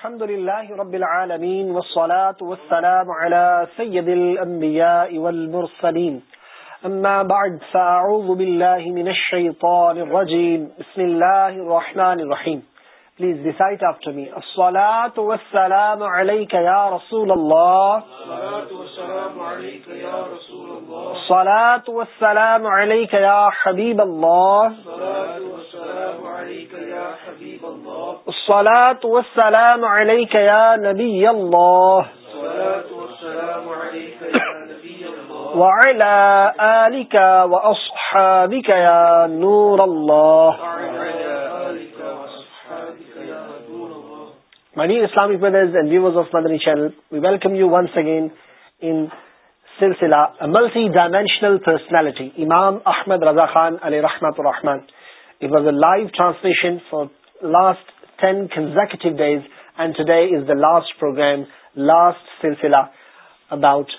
الحمد لله رب العالمين والصلاة والسلام على سيد الأنبياء والمرسلين أما بعد فأعوذ بالله من الشيطان الرجيم بسم الله الرحمن الرحيم Please recite after me الصلاة والسلام عليك يا رسول الله الصلاة والسلام عليك يا رسول الله الصلاة والسلام عليك يا حبيب الله الصلاة الصلاة والسلام عليك يا نبي الله وعلى آلك وأصحابك يا نور الله My dear Islamic brothers and viewers of Madani Channel, we welcome you once again in Silsila, a multi-dimensional personality, Imam Ahmed Raza Khan, Ali Rahmatul Rahman. It was a live translation for last tens days and today is the last programme last سلسلہ about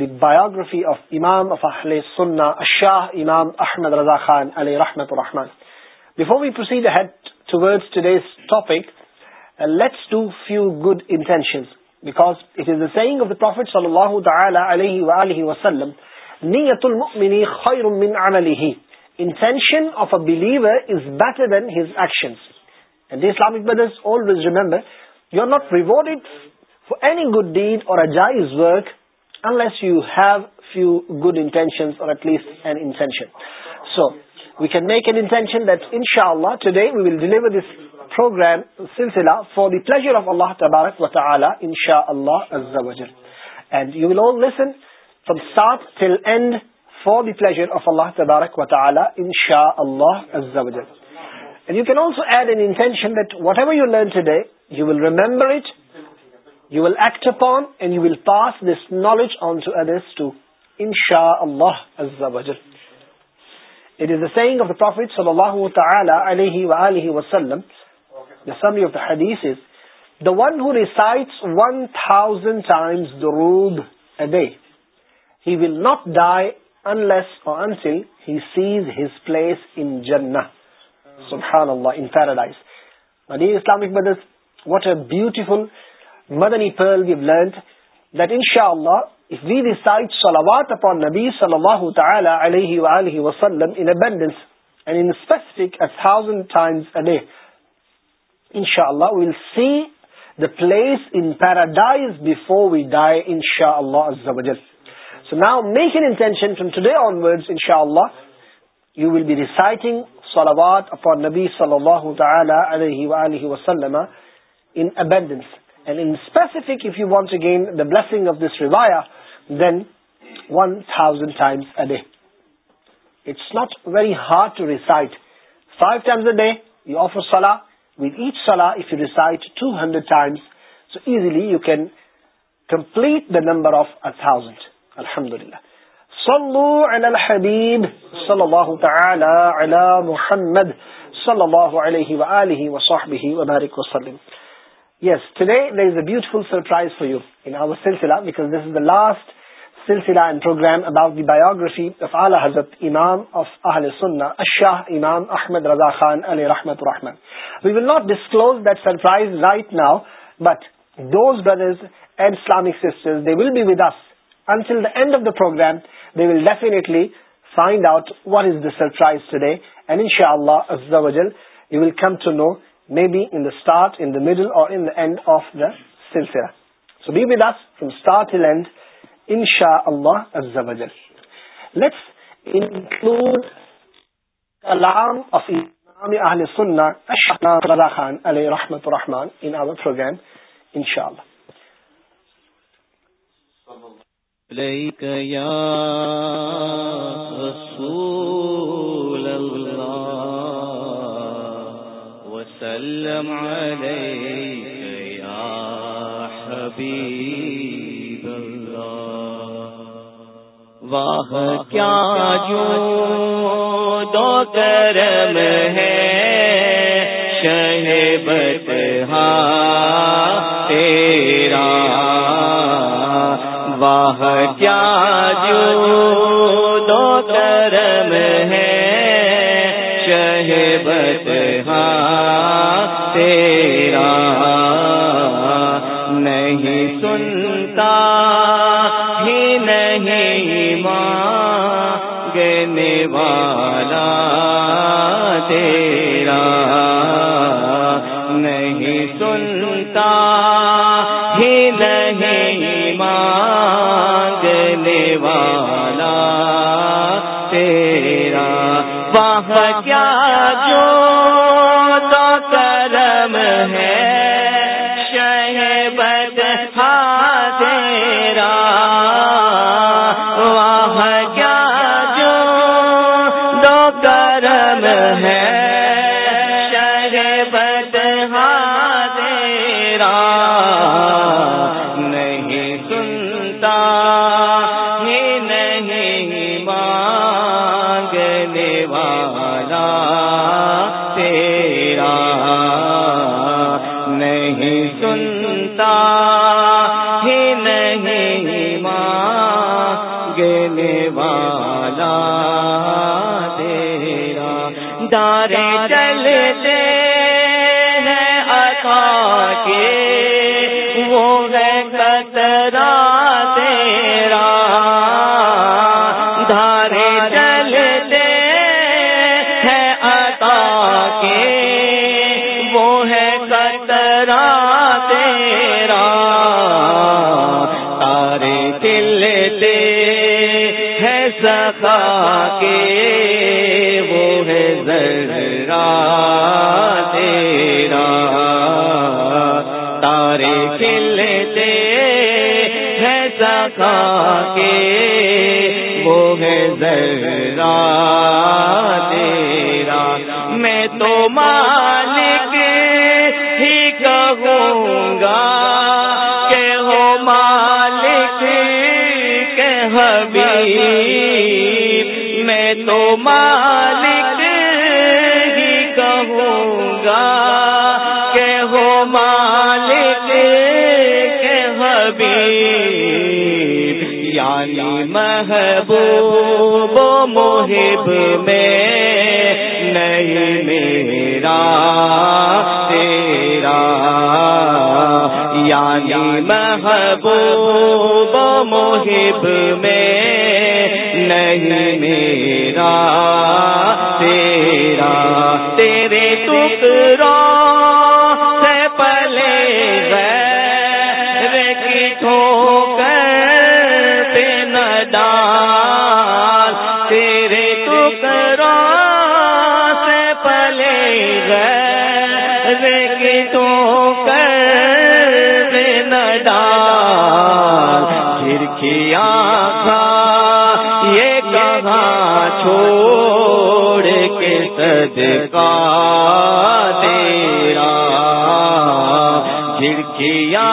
the biography of امام افل سمام احمد رزا خان علیہ we proceed ٹورک let's do few good intention because seeing of the prophet اللہ وسلم intention of a believer is better than his action Islamic brothers always remember you are not rewarded it for any good deed اور pleasure of اللہ تبارک وط ان شاء اللہ فرم سات for the pleasure of اللہ تبارک وط اعلیٰ ان شاء اللہ and you can also add intention that whatever you learn today you will remember it will act upon and you will pass this knowledge on to other it سا وسلم day he will not die انسل he Cs his place in جنا سل paradise مدرس what are beautiful Madan plant Allah place in پیراڈائزوری die ان شاء اللہ make intention from today on ان شاء اللہ نبی صلی اللہ تعالیٰ ویری ہارڈ ٹو ریسائٹ سلاح with each سلاحٹ two hundred times so easily you can complete number آفزنڈ الحمد للہ صلو علی علی الحبیب صلی صلی اللہ اللہ تعالی محمد علیہ وآلہ وصحبہ وبارک وسلم Yes, today there is is a beautiful surprise for you in our silsila silsila because this the the last and program about biography of of Ala Hazrat Imam Imam Ahl Sunnah, Ash-Shah Ahmed Raza Khan Ali Rahmat Rahman. We will not disclose that surprise right now, but those brothers and Islamic sisters, they will be with us until the end of the program they will definitely find out what is this surprise today and ان شاء اللہ come to know me be انٹارٹ in middle اور يا رسول الله وسلم عليك يا حبيب الله واہ کیا جو دو کرم ہے یو دوا ہاں، تیرا واہ کیا جو دو کرم ہے رحبا ہاں، تیرا نہیں سنتا ہی نہیں ماں گنے والا تیرا با باقی ہاں بوہ تیرا تارے کھلتے ہیں سکھا کے ہے در تیرا میں تو مالک ہی کہوں گا کہ ہو حبیب تو مالک ہی کہوں گا کہ ہو مالک کے حبیب یعنی محبوب محب میں نہیں میرا تیرا یعنی محبوب محب میں نینا ترا ترے پک را سلے ریک تو پینڈا تیرے تک سے پلے ریکتوں کے پینڈا کھڑکیاں جگہ چھوڑ کے صدقہ تیرا جھڑکیا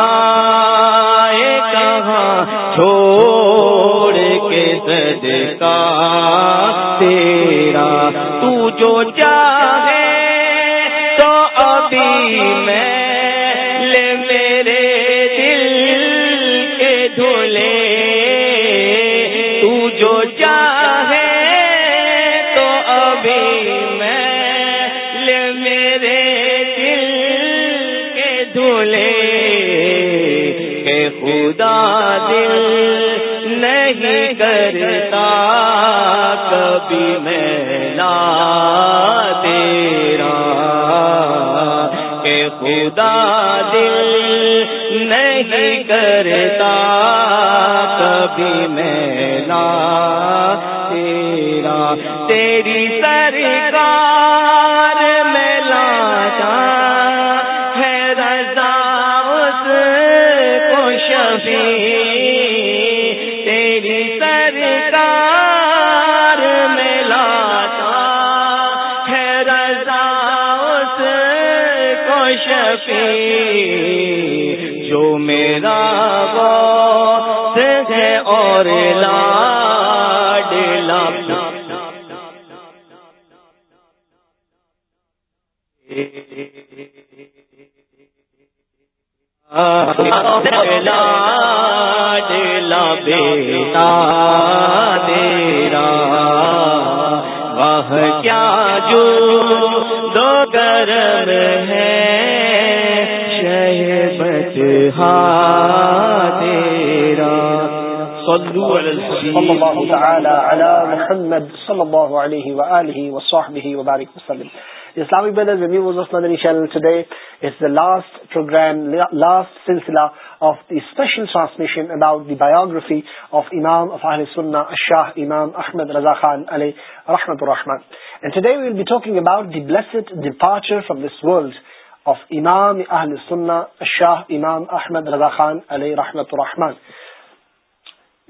کھائے کہاں چھوڑ کے صدقہ تیرا تو جو دل نہیں کرتا کبھی میں لا تیرا کہ خدا دل نہیں کرتا کبھی لا تیرا تیری اور لاڈلا لاڈلا بیٹا تیرا وہ کیا جو دو گرم ہے شہ بچہ صلوا على على الله الله تعالى محمد صلى عليه وصحبه وبارك وسلم Islamic brothers, of of of channel today, the the the last last program, silsila special transmission about biography Imam Imam Ahl Sunnah, Shah Ahmed Raza Khan, rahmatul biography of امام افاہل شاہ امام احمد رضا خان علیہ رحمۃ الرحمان فرام دس ولڈ آف امام اہل Shah Imam Ahmed Raza Khan, علیہ rahmatul rahman.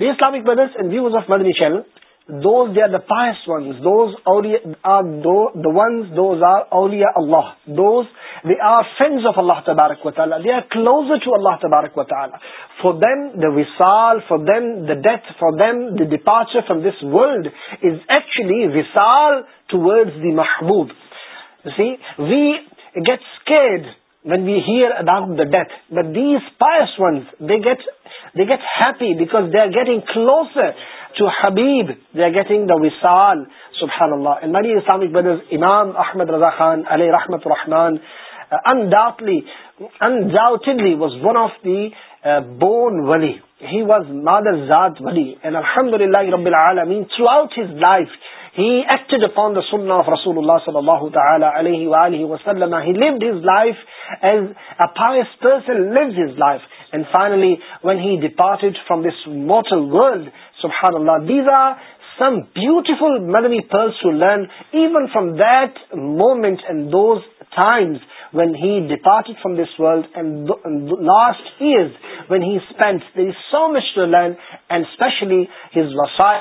The Islamic brothers of they are friend of اللہ تبارک و تعالی آر کلوز ٹو اللہ تبارک و تعالیٰ for them the وسال for then the death for them the departure from this world is actually toward the محبوب we get when we hear death was pious once they get they get happy because they are getting closer to Habib, they are getting the Wisal, subhanAllah. And many Islamic brothers, Imam Ahmad Raza Khan, alayhi rahmat rahman, uh, undoubtedly, undoubtedly was one of the uh, born wali. He was Mother Zad wali. And Alhamdulillah, Rabbil Alameen, throughout his life, he acted upon the sunnah of Rasulullah sallallahu ta'ala alayhi wa alihi wa sallam. He lived his life as a pious person lives his life. And finally when he departed from this mortal world سبہر اللہ دیزا some beautiful many plus to learn even from the moment and those times when he departed from this world and last years when he spend the so much to learn and specially his وفائی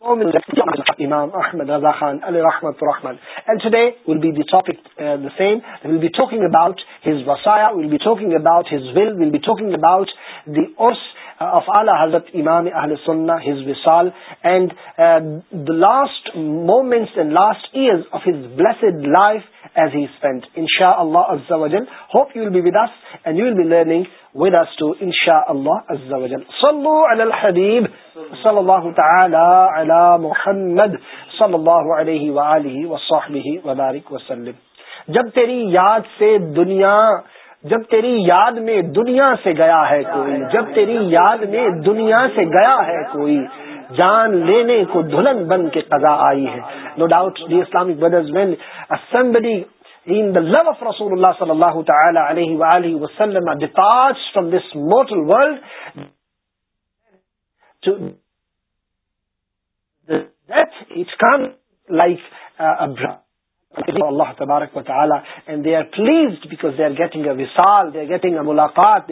حضرت امام اہل وسال and moment last year hope you will base be learning with us to inshallah azza wa jal sallu ala al habib sallallahu ta'ala ala muhammad sallallahu alayhi wa alihi wa sahbihi wa barik wa sallim jab teri yaad se duniya جب تیری یاد میں دنیا سے گیا ہے کوئی جب تیری یاد میں دنیا سے گیا ہے کوئی جان لینے کو دھلن بن کے قضا آئی ہے no doubt the Islamic brothers main assembly in the love of رسول اللہ صلی اللہ تعالی وسلم from this mortal world to it's come like ابر اللہ تبارک وال please they are getting a ویسالیٹنگ الاقات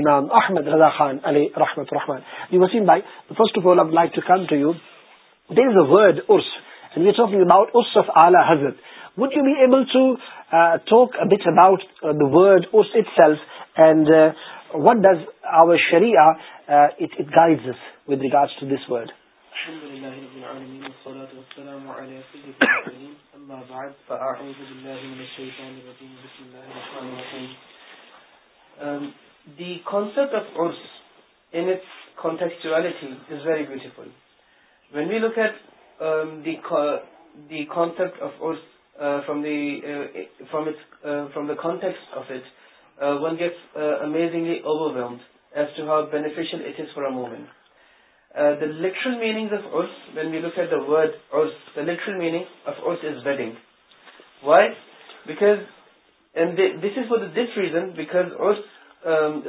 امام احمد رضا خان علیہ what does it guide the کانسپٹیکس very beautiful when we look at the concept from the context one gets amazingly over ویمس as to have beneficial it is for our movement the لیکل meaning office when we look the word marry ویڈیم wise this is for this reason because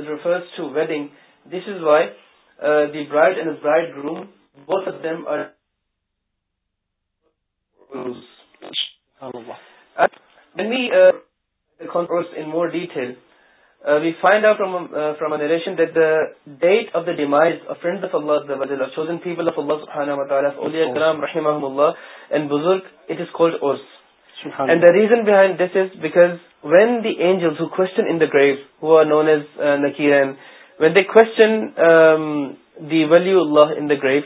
refers to wedding this is why the bride and bridegroom both of them اور we find out فرامشن friend of اللہ بزرگ اوس and the reason behind when the who question in who are known as they question the value grave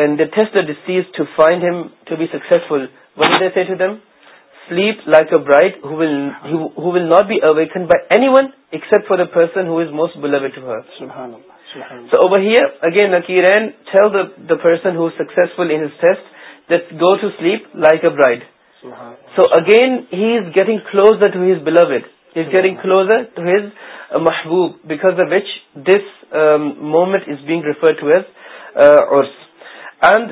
and the disease to find him to be successful with them sleep like a bride who will not be awakened by anyone except for the person who is most beloved to her. Subhanallah. So over here, again, Nakirain tell the person who is successful in his test that go to sleep like a bride. So again, he is getting closer to his beloved. He is getting closer to his uh, mahbub, because of which this um, moment is being referred to as uh, urs. And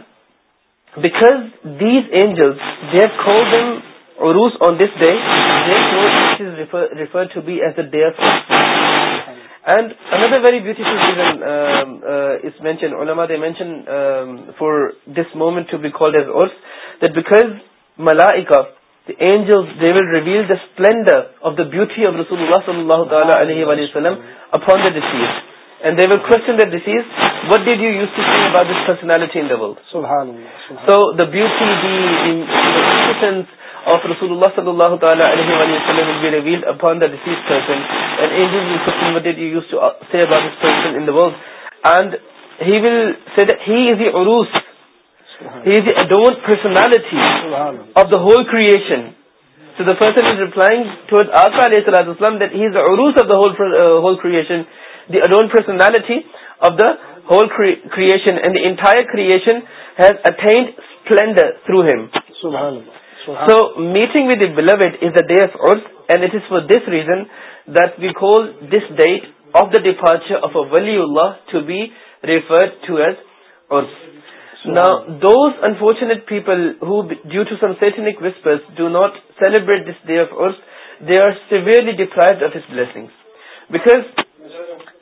because these angels, they have called them عروس on this day refer to be as a day and another very beautiful season is mention علما they mention for this moment to be called as ارس that because ملا The angels, they will reveal the splendor of the beauty of Rasulullah sallallahu ta'ala alayhi wa sallam upon the deceased. And they will question the deceased, what did you used to say about this personality in the world? Subhanallah. Subhanallah. So the beauty, the, the, the innocence, ہولشنٹ personality of the ہولشن and the entire creation has attained splendour through him So meeting with the beloved is the day of Urf, and it is for this reason that we call this date of the departure of a Waliullah to be referred to as Urf. Now, those unfortunate people who, due to some satanic whispers, do not celebrate this day of Urf, they are severely deprived of his blessings. Because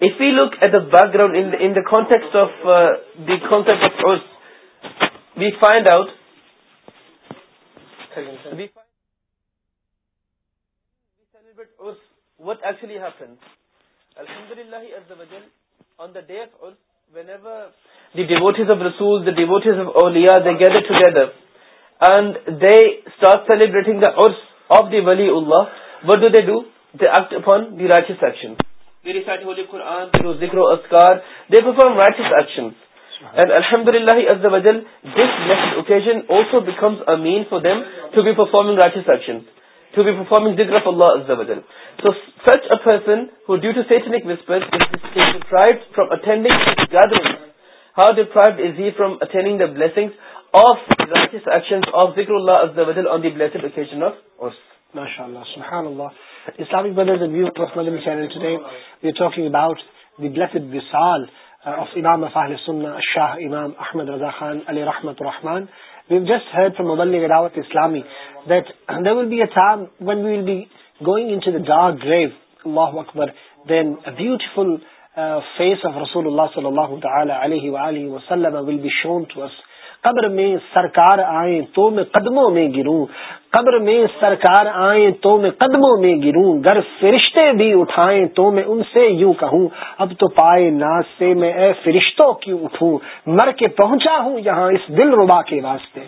if we look at the background in the context of uh, the concept of Urf, we find out gather together and they start celebrating what do devotees الحمد اللہ is the وزن this okay also becomes a means for them Shah امام احمد رضا خان علی رحمت الرحمان قبر میں سرکار آئے تو میں قدموں میں گروں قبر میں سرکار آئیں تو میں قدموں میں گروں گر فرشتے بھی اٹھائیں تو میں ان سے یوں کہوں اب تو پائے ناز سے میں اے فرشتوں کی اٹھوں مر کے پہنچا ہوں یہاں اس دل ربا کے واسطے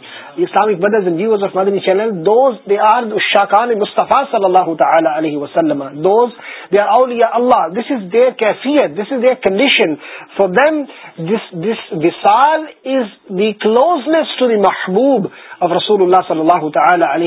اسلامک بدر جیوز of Madani channel those they are شاکان مصطفیٰ صلی اللہ تعالی علیہ وسلم those they are auliya Allah this is their کیفیت this is their condition for them this this وسال is the closeness to the محبوب آف رسول اللہ صلی اللہ تعالی علیہ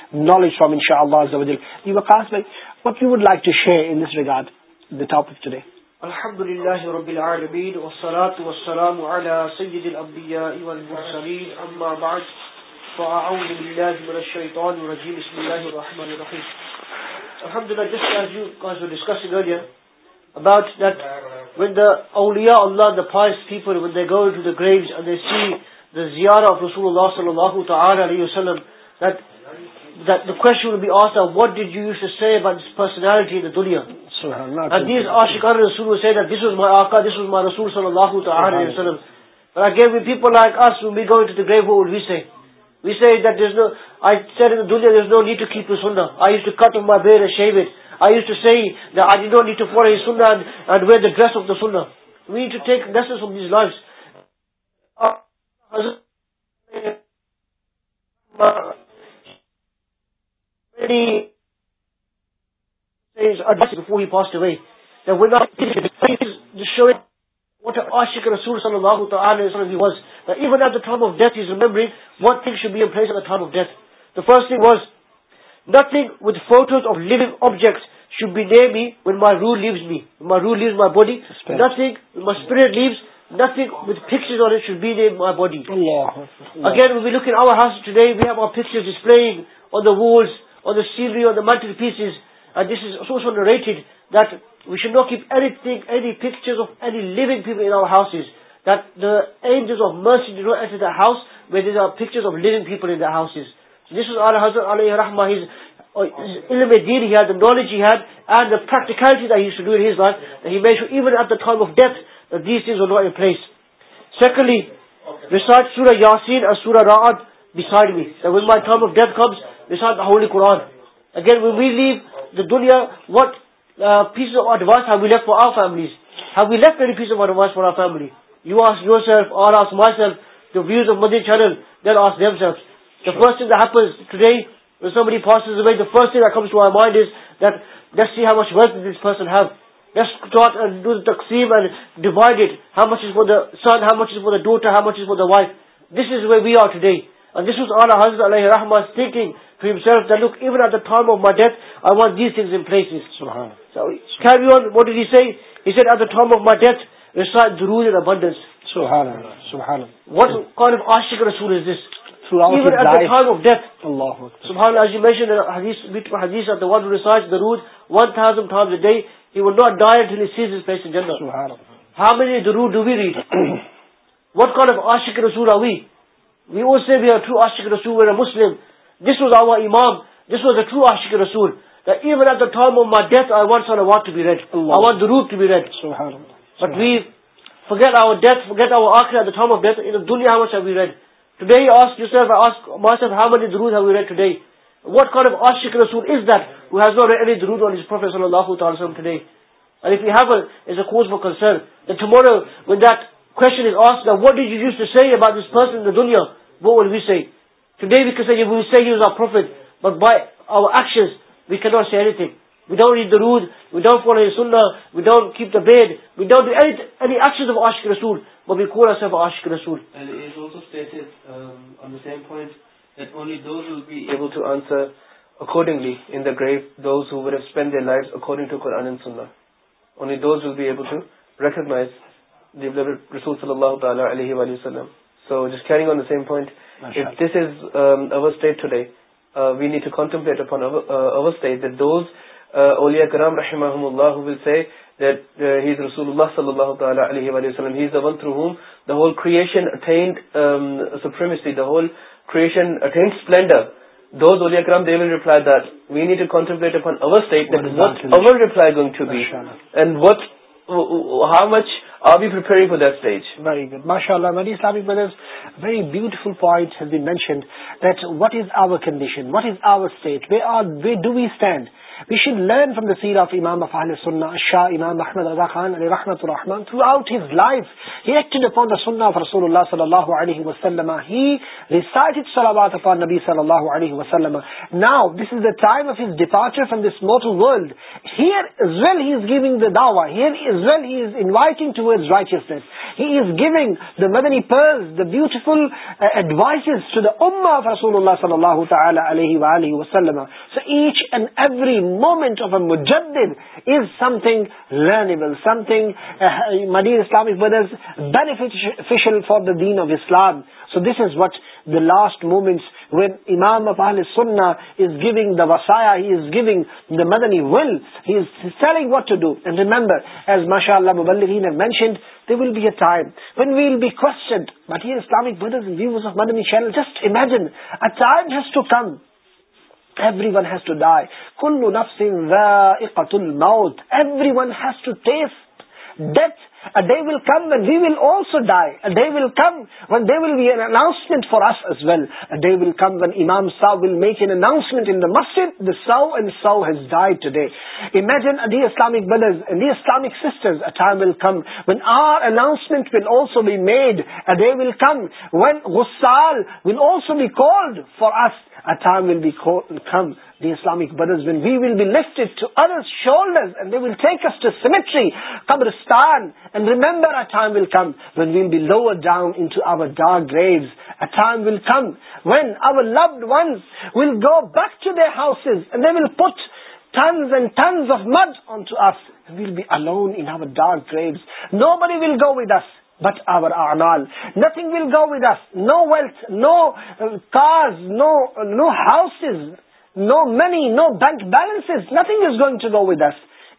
knowledge from inshallah azawajal you were asked like what you would like to share in this regard the topic today alhamdulillah rabbil alamin was salatu was salam ala sayyid al anbiya wal mursalin amma ba'd fa a'udhu billahi minash shaitanir rajim bismillahir rahmanir rahim alhamdulillah just as you guys were discussing earlier about that when the awliya allah the pious people when they go to the graves and they see the ziyarah of rasulullah sallallahu ta'ala alayhi wasallam that what due save polity of the sun we to tax first was nothing with photos of لگجیکٹ should beam be why rule rule my body nothing nothing Vicks should be name my body was scenery ملٹیز آفنگ پیپلزین beside me. That when my time of death comes, beside the Holy Quran. Again, when we leave the dunya, what uh, pieces of advice have we left for our families? Have we left any piece of advice for our family? You ask yourself, or ask myself, the views of Madhya Channel, then ask themselves. The sure. first thing that happens today, when somebody passes away, the first thing that comes to our mind is that, let's see how much wealth this person have. Let's start and do the taqseem and divide it. How much is for the son, how much is for the daughter, how much is for the wife. This is where we are today. And this was Allah Hazrat Alayhi rahmah thinking for himself that look, even at the time of my death, I want these things in places. So carry on, what did he say? He said, at the time of my death, recite durood in abundance. SubhanAllah. What kind of Ashik Rasul is this? Throughout Even at life. the time of death. SubhanAllah. As you mentioned in the hadith, that the one who recites durood 1,000 times a day, he will not die until he sees his place in Jannah. SubhanAllah. How many durood do we read? What kind of Ashik Rasul are we? We all say we are true Ashik Rasul, we are a Muslim. This was our Imam. This was a true Ashik Rasul. That even at the time of my death, I want Salawat to be read. Allah. I want the root to be read. But we forget our death, forget our Akhir at the time of death. In the dunya, how much have we read? Today, ask yourself, I ask myself, how many Durood have we read today? What kind of Ashik Rasul is that who has not read any Durood on his Prophet Sallallahu Alaihi Wasallam today? And if we have a, it's a cause for concern. That tomorrow, when that دنیا بو او Cs آٹ بائیشنگلی رسول صلی اللہ تعالیٰ کرم رحم اللہ صلی اللہ تھروشنڈر I for their stage very good ماشاء اللہ ویری اسلام very beautiful point be mentioned that what is our condition what is our state way way do we stand سین آف امام اللہ شاہ امام رحمد الرحمانگز ایڈوائس رسول صلی اللہ وسلم موومینٹ اجدینگ مردر last moment given will selling what to do and remember Islamic every one has to die کلو نفس ذائقت الموت every one has to taste death A day will come when we will also die. A day will come when there will be an announcement for us as well. A day will come when Imam Saw will make an announcement in the masjid, the Saw and Saw has died today. Imagine, the Islamic brothers and the Islamic sisters, a time will come when our announcement will also be made. A day will come when Ghussal will also be called for us. a time will be come the Islamic brothers when we will be lifted to others shoulders and they will take us to cemetery Qabristan and remember a time will come when we will be lowered down into our dark graves a time will come when our loved ones will go back to their houses and they will put tons and tons of mud onto us and we will be alone in our dark graves nobody will go with us but our a'mal. Nothing will go with us. No wealth, no uh, cars, no houses, no money, no bank balances. Nothing is going to go with us.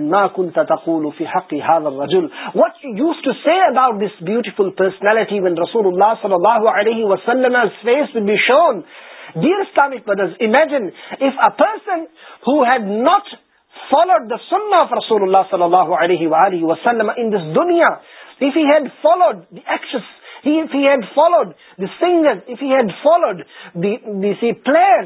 نا حقیز what you use to see about this beautiful personality when رسول اللہ صلی اللہ علیہ وسلم person had not followed the sun of رسول اللہ صلی اللہ علیہ ورلم دنیا if you had followed the S F you had followed دیگروڈ دی پلیئر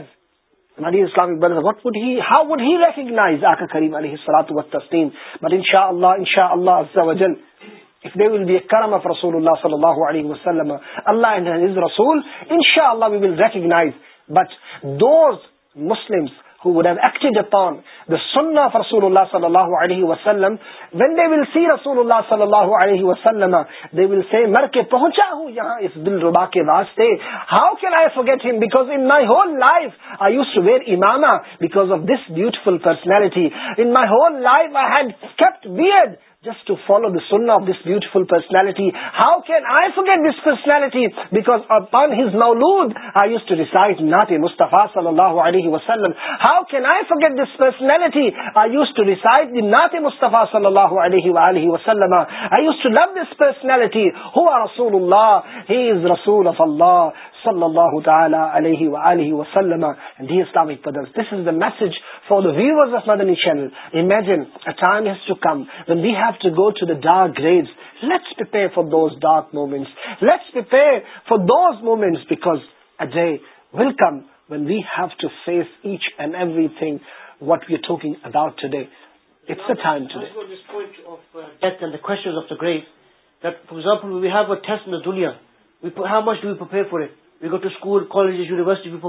ندی اسلامی برز what would he how would he recognise آکا کریم علیہ السلات و تسلیم بٹ ان شاء اللہ ان شاء اللہ If there will be a karam of Rasulullah sallallahu alayhi wa sallam, Allah and his Rasul, inshallah we will recognize. But those Muslims مر کے پہنچا ہوں یہاں اس دل ربا کے واسطے how can forget him back انائی whole life I you were اماما because of this beautiful personality in my whole life I had be add just to follow the sunnah of this beautiful personality. How can I forget this personality? Because upon his mawlood, I used to recite Nati Mustafa sallallahu alayhi wa sallam. How can I forget this personality? I used to recite the Nati Mustafa sallallahu alayhi wa alayhi wa sallam. I used to love this personality. Huwa Rasulullah. He is Rasul of Allah message for the viewers of mission we've to go to dark graves let's be pay for dark moments be pay for those moments because it's welcome when we have to face each and everything what you thinking we go to school colleges university notions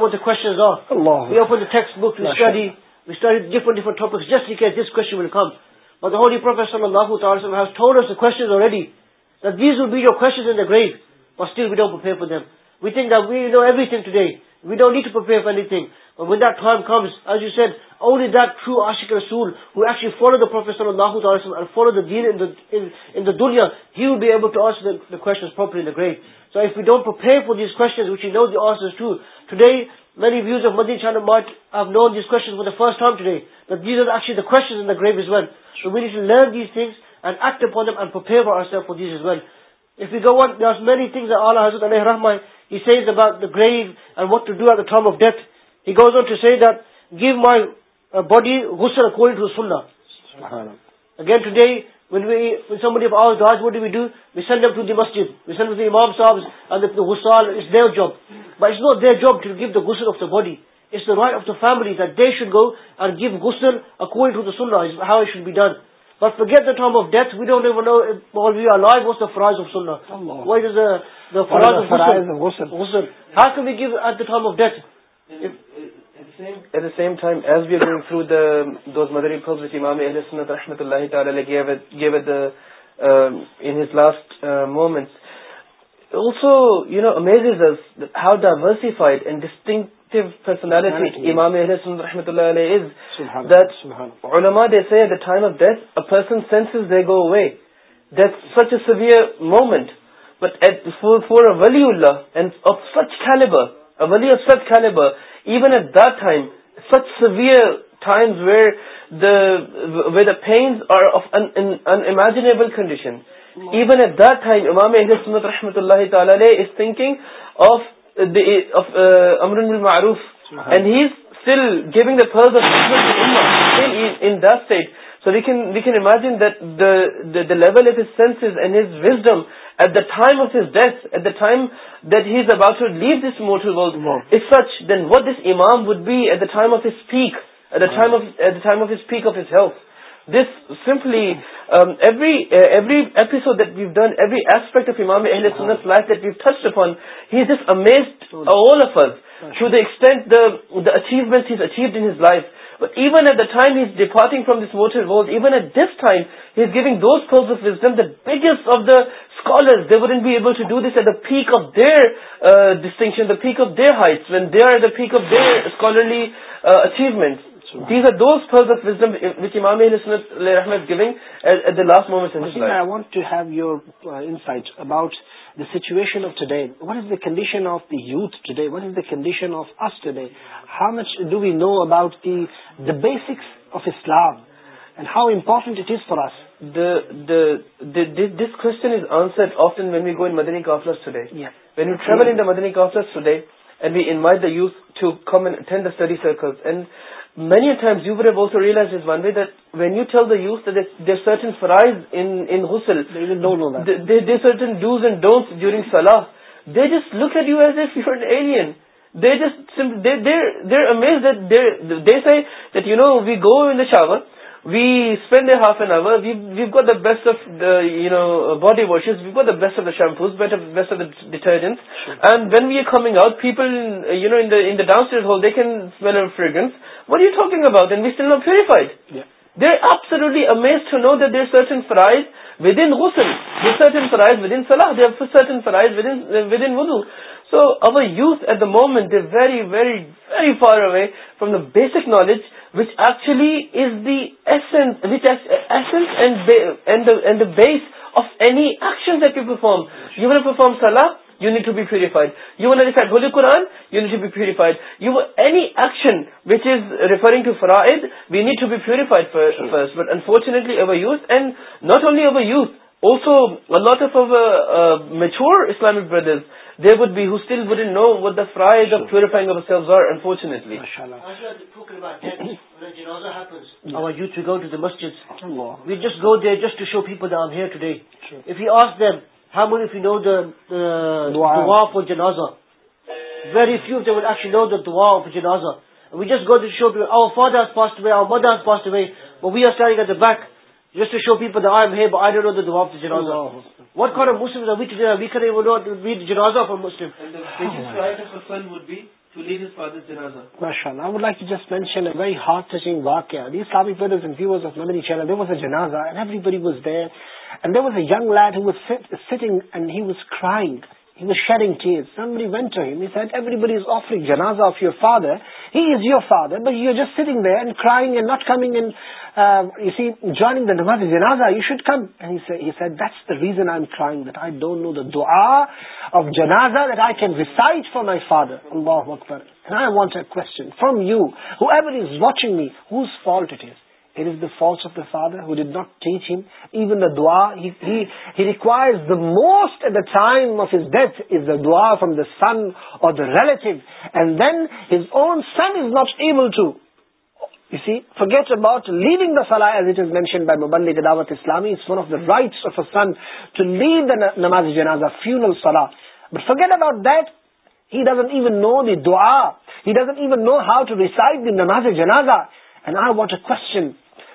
book taught veteran just rocket well better great but with with int we know everything today وداؤنٹ what as you said اولیٹ through soul force دنیا he great so if you don't پرچ no آرسے graves one so learn these one go ونگنٹ grave and what to do theorem of death goes to say that give my body again today body right of the family at same time as Wade throws مدری علیہ وسلم رحمۃ اللہ gave his last moment also you know amaze diversified and distinctive personality امام علیہ الحمۃ اللہ at the time such severe moment but at فوری ب ولی انمیجبلائزمت رحمۃ اللہ تعالی از تھنکنگ امروف and imagine that the level wisdom at the time of his death at the time that has about lead this motor what this ایمام would be at دفیک at at the time of speak of ہزار episode that we done every aspect آفامس life that best amazed to داسٹینٹ achievement achieved انز life Even at the time he's departing from this mortal world, even at this time, he's giving those pearls of wisdom. The biggest of the scholars, they wouldn't be able to do this at the peak of their uh, distinction, the peak of their heights, when they are at the peak of their scholarly uh, achievements. These are those pearls of wisdom eh, which Imam Ahl Sunnat is giving at the last moments in his life. I want to have your uh, insights about the situation of today? What is the condition of the youth today? What is the condition of us today? How much do we know about the basics of Islam and how important it is for us? This question is answered often when we go in Madani Kafilas today. Yeah. When we travel in the Madani Kafilas today and we invite the youth to come and attend the study circles, and many time you بر بہت سی realise one why then you tell the use there certain fries there certain dose and don't جورگ سال they just look at you as a fever Aryans there amaze you know we go in the shower we spend half an hour we've go the best of you know body washes we go the best of the shampoos best of دجنس and we'd where coming out people ڈانسرنس what you talk about no پیوریفائڈن fries ودو so use at the moment very very very far away from the basic knowledge which actually is the essence, and the base of any actions that you perform. You want to perform salah, you need to be purified. You want to recite Holy Quran, you need to be purified. Any action which is referring to fara'id, we need to be purified first. But unfortunately, our youth, and not only our youth, اولسوٹ if mature Islamic brothers they would be ہوزارچونیٹلیسٹ go جسٹل which just was back شوی Peter hard touching لائڈ sitting چیز جنازا of your father he is you father but you just sitting there and crying are not coming in the joining دنازا you shame sit this the reason I اینگ don't know the do are of جنازاسائڈ from my father وقت I question firm you who ever is watching me whose fault falls of the father he requires the most at the time of death is the دعا from the son اور relate and then own cent able get about leaving the سلاز it mention by مبلی علاوت اسلامی right leave the نماز جنازا funeral سلا but forget about no the دعن نو ہاؤ ٹو ریسائڈ دا نماز جنازاٹ a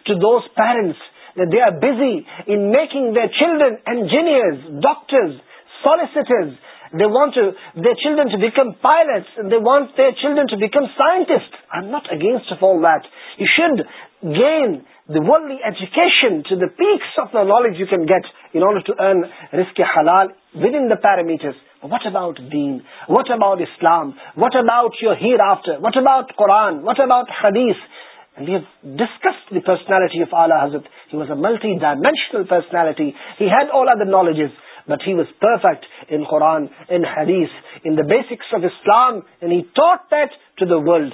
to those parents they are busy in making the children engineer doctor children to become pilot children to become scientist not against for then the ولی education peaks of the knowledge you can get order حال with in the parameter what about دین what about Islam what about your hereafter what about Quran what about hadith We have discussed the personality of Ala Hazrat. He was a multi-dimensional personality. He had all other knowledges, but he was perfect in Quran, in Hadith, in the basics of Islam, and he taught that to the world.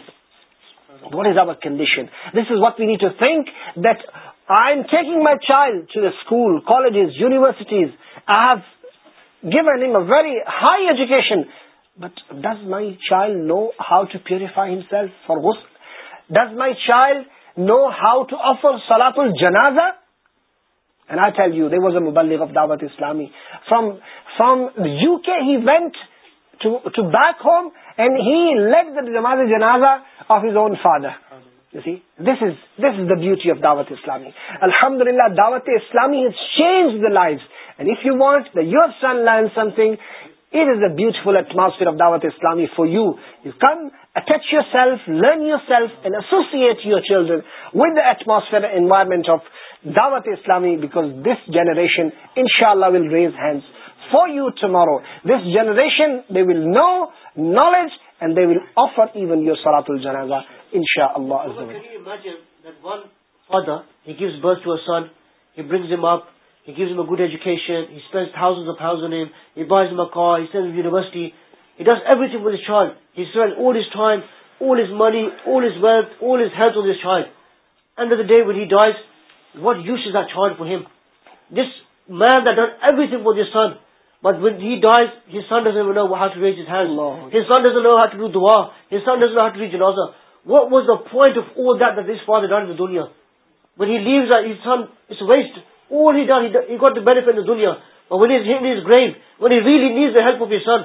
What is our condition? This is what we need to think, that I'm taking my child to the school, colleges, universities. I have given him a very high education, but does my child know how to purify himself for ghusl? Does my child know how to offer سلا جنازا was a مبلک of Dawat Islami went to back home and he lead جنازا of his own father this is the beauty of Dawat Islami الحمد اللہ Dawat Islami life and if you want the your son something is is a beautiful atmosphere of Dawat Islami for you you come at yourself learn yourself and ایسوس your children with atmosphere environment of Dawat Islami because this generation ان شاء اللہ raise hand for youth tomorrow this generation will offer even your سرات الجنازہ good education they will dies what this man this everything was is sons what was daughter one has son ویسٹر دنیا was is گرینگ one really needs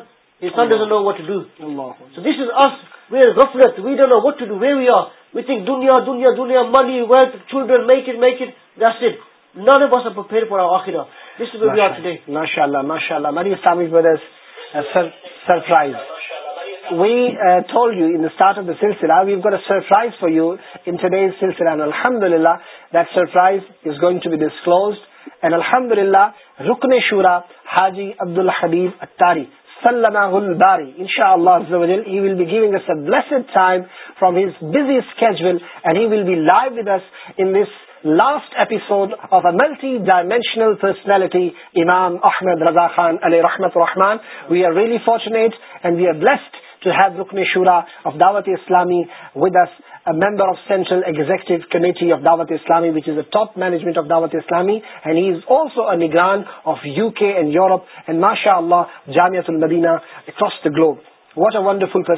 را ہاجی Abdul Habib Attari multi dimensional personality Imam Ahmad Raza Khan علیہ we are really fortunate we are blessed to have رکنے اسلامی with member of central executive committee of Dawat Islami which is at top management of Dawat Islami and he is also a نگران of U K and Europe and ماشاء اللہ Jamia المدینا across the globe what a wonderful پر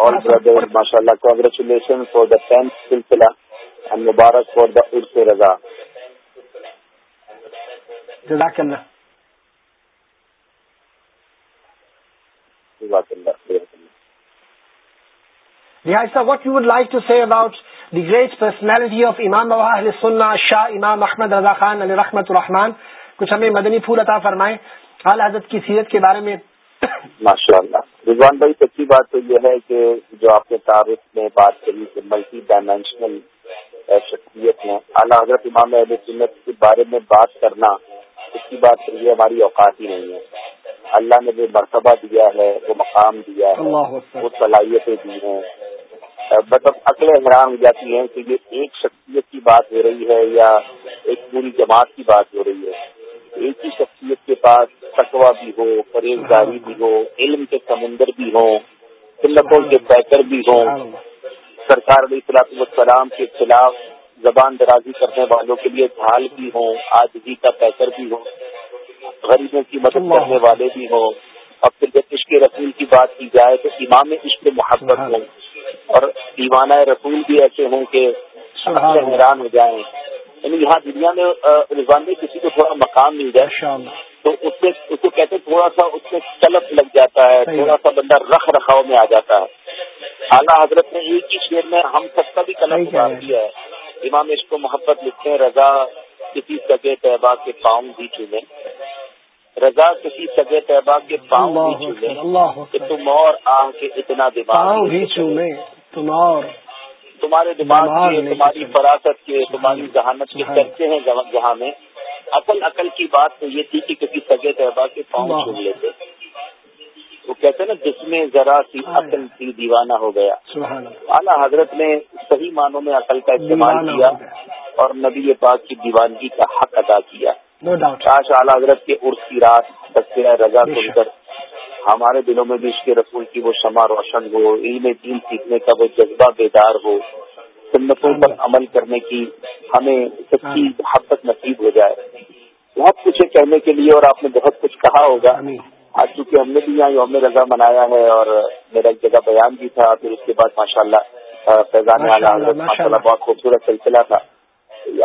مبارک for ریہ what you would like to see about the great of of Ahl Sunnah, Shah Imam Ahmad Raza Khan, Ali رحمت Rahman, کچھ ہمیں مدنی پھول اتا فرمائیں ال حضرت کی سیرت کے بارے میں ماشاء اللہ رضوان بھائی سچی بات تو یہ ہے کہ جو آپ نے تعارف میں بات کری کہ ملٹی ڈائمینشنل شخصیت میں اعلیٰ حضرت امام اہل سنت کے بارے میں بات کرنا اس کی بات لیے ہماری اوقات ہی نہیں ہے اللہ نے جو مرتبہ دیا ہے وہ مقام دیا ہے وہ صلاحیتیں دی ہیں مطلب عقل حیران ہو جاتی ہیں کہ یہ ایک شخصیت کی بات ہو رہی ہے یا ایک پوری جماعت کی بات ہو رہی ہے ایک ہی شخصیت کے پاس تقوا بھی ہو پرہیزگاری بھی ہو علم کے سمندر بھی ہوں سلطوں کے پیکر بھی ہوں سرکار علیہ سلاطم السلام کے خلاف زبان درازی کرنے والوں کے لیے ڈھال بھی ہوں آج بھی کا پیکر بھی ہوں غریبوں کی مدد کرنے والے بھی ہوں اب پھر جب عشق رسول کی بات کی جائے تو امام عشق محبت ہوں اور ایمانۂ رسول بھی ایسے ہوں کہ حیران ہو جائیں یعنی یہاں دنیا میں رضوان میں کسی کو تھوڑا مقام مل جائے تو اس اس کو کہتے ہیں تھوڑا سا اس میں تلب لگ جاتا ہے تھوڑا سا بندہ رکھ رکھاؤ میں آ جاتا ہے اعلیٰ حضرت نے ایک ہی شعر میں ہم سب کا بھی قلم دیا ہے امام اس کو محبت لکھتے ہیں رضا کسی سگے طیبہ کے پاؤں بھی چلے رضا کسی سگے طیبہ کے پاؤں بھی چلے کہ تم اور آ کے اتنا دماغ تم اور تمہارے دماغ کے تمہاری فراست کے تمہاری ذہانت کے چرچے ہیں جہاں میں عقل عقل کی بات تو یہ تھی کہ کسی سگے تہبا کے پاؤں چھو لیتے وہ کہتے ہیں جس میں ذرا سی عقل دیوانہ ہو گیا اعلیٰ حضرت نے صحیح معنوں میں عقل کا استعمال کیا اور نبی پاک کی دیوانگی کا حق ادا کیا شاہ اعلیٰ حضرت کے کی رات تک رضا سن کر ہمارے دلوں میں بھی اس کے رسول کی وہ شمع روشن ہو علم دین سیکھنے کا وہ جذبہ بیدار ہو سنتوں پر عمل کرنے کی ہمیں سچی محبت نصیب ہو جائے بہت کچھ کہنے کے لیے اور آپ نے بہت کچھ کہا ہوگا آج چونکہ ہم نے بھی یہاں یوم رضا منایا ہے اور میرا ایک جگہ بیان بھی تھا پھر اس کے بعد ماشاء اللہ فیضان بہت خوبصورت سلسلہ تھا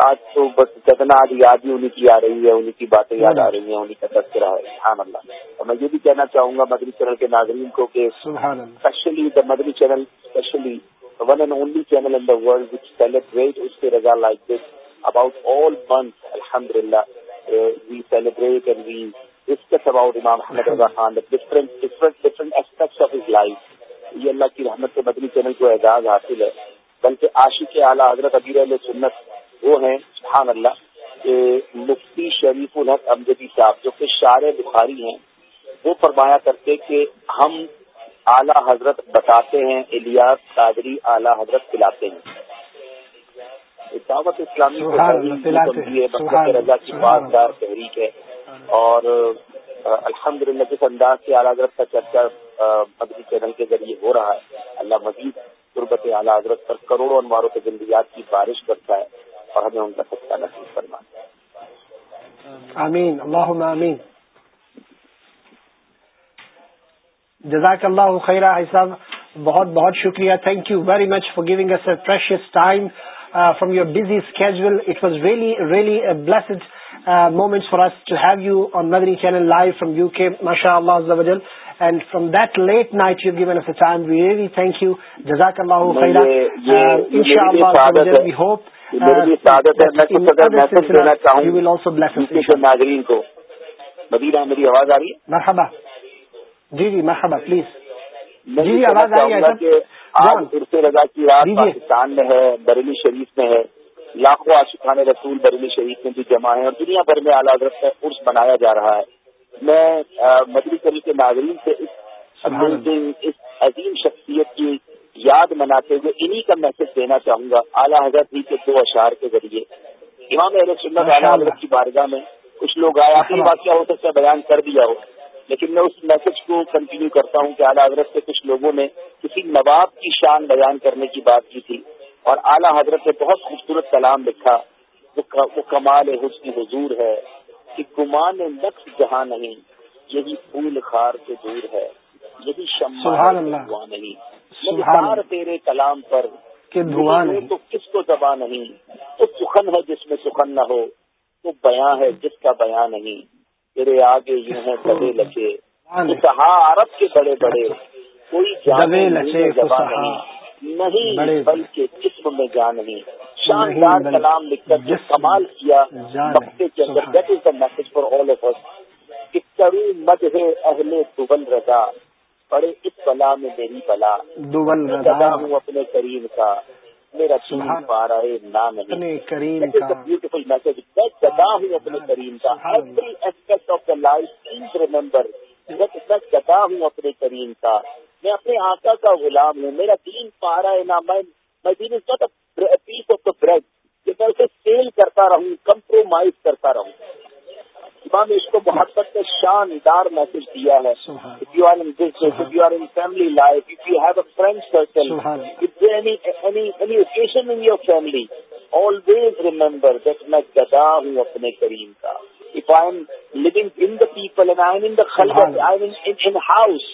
آج تو بس جتنا آج یاد ہی انہیں کی آ رہی ہے انہیں کی باتیں یاد آ رہی ہیں انہیں کا تذکرہ ہے سبحان اللہ اور میں یہ بھی کہنا چاہوں گا مدری چینل کے ناظرین کو کہ especially the Madani channel especially one and only channel in the world which celebrate اس کے Raza like this about all month الحمد للہ we celebrate and we discuss about Imam Ahmad Raza Khan different different different aspects of his life یہ اللہ کی رحمت سے مدنی channel کو اعزاز حاصل ہے بلکہ عاشق اعلیٰ حضرت ابیر علیہ سنت وہ ہیں سبحان اللہ مفتی شریف الحق امجدی صاحب جو کہ شار بخاری ہیں وہ فرمایا کرتے کہ ہم اعلیٰ حضرت بتاتے ہیں الیاس قادری اعلیٰ حضرت کھلاتے ہیں دعوت اسلامی مقبول رضا کی بازدار تحریک ہے اور الحمد للہ جس انداز سے اعلیٰ حضرت کا چرچا مدری چینل کے ذریعے ہو رہا ہے اللہ مزید قربت اعلیٰ حضرت پر کروڑوں انواروں کے زندگیات کی بارش کرتا ہے اور ہمیں ان کا نصیب فرما آمین اللہم آمین جزاک اللہ خیرہ صاحب بہت بہت شکریہ thank you very much for giving us precious time from your busy schedule it was really really blessed moment for us to have you on Madani channel live from U K ماشاء اللہ and from that late night you given us a time we really thank you جزاک اللہ خیرہ ان شاء اللہ we hope ناظرین کو مدینہ مرحبا جی جی مرحبا پلیز جی جی آواز آ رہی ہے آج عرصے رضا کی رات پاکستان میں ہے بریلی شریف میں ہے لاکھوں آشقان رسول بریلی شریف میں بھی جمع ہیں اور دنیا بھر میں اعلیٰ حضرت کا عرص بنایا جا رہا ہے میں مدری کری کے ناظرین سے اس عظیم شخصیت کی یاد مناتے ہوئے انہی کا میسج دینا چاہوں گا اعلیٰ حضرت جی کے دو اشعار کے ذریعے امام اہل سنت سننا اعلیٰ حضرت کی بارگاہ میں کچھ لوگ آئے آخری واقعہ ہو سکتا ہے بیان کر دیا ہو لیکن میں اس میسج کو کنٹینیو کرتا ہوں کہ اعلیٰ حضرت سے کچھ لوگوں نے کسی نواب کی شان بیان کرنے کی بات کی تھی اور اعلیٰ حضرت نے بہت خوبصورت کلام لکھا وہ کمال حسن حضور ہے کہ گمان گمانقش جہاں نہیں یہی پھول خار سے دور ہے یہی بھی نہیں نہیں یعنی تیرے کلام پر تو کس کو دبا نہیں تو سخن ہے جس میں سخن نہ ہو تو بیاں ہے جس کا بیاں نہیں تیرے آگے یوں ہے دبے لچے کہا عرب کے بڑے بڑے کوئی جانے نہیں بلکہ جسم میں جا نہیں شاندار کلام لکھ کر جو کمال کیا مکے کے اندر that is the message for all of us کڑو مت ہے اہل دبل رضا بڑے اس بلا میں میری بلا دبل رضا ہوں اپنے کریم کا میرا چھ پا رہا ہے نام کریم بیوٹیفل میسج میں گدا ہوں اپنے کریم کا every aspect of the life please remember میں گدا ہوں اپنے کریم کا میں اپنے آقا کا غلام ہوں میرا دین پا رہا ہے نا میں مزید is not a piece of the bread کہ میں اسے سیل کرتا رہوں کمپرومائز کرتا رہوں نے اس کو محبت نے شاندار میسج دیا ہے if if if you you you are are in in business family life have a friend circle any occasion in your family always remember that میں گدا ہوں اپنے کریم کا if I am in the people and I am in am in house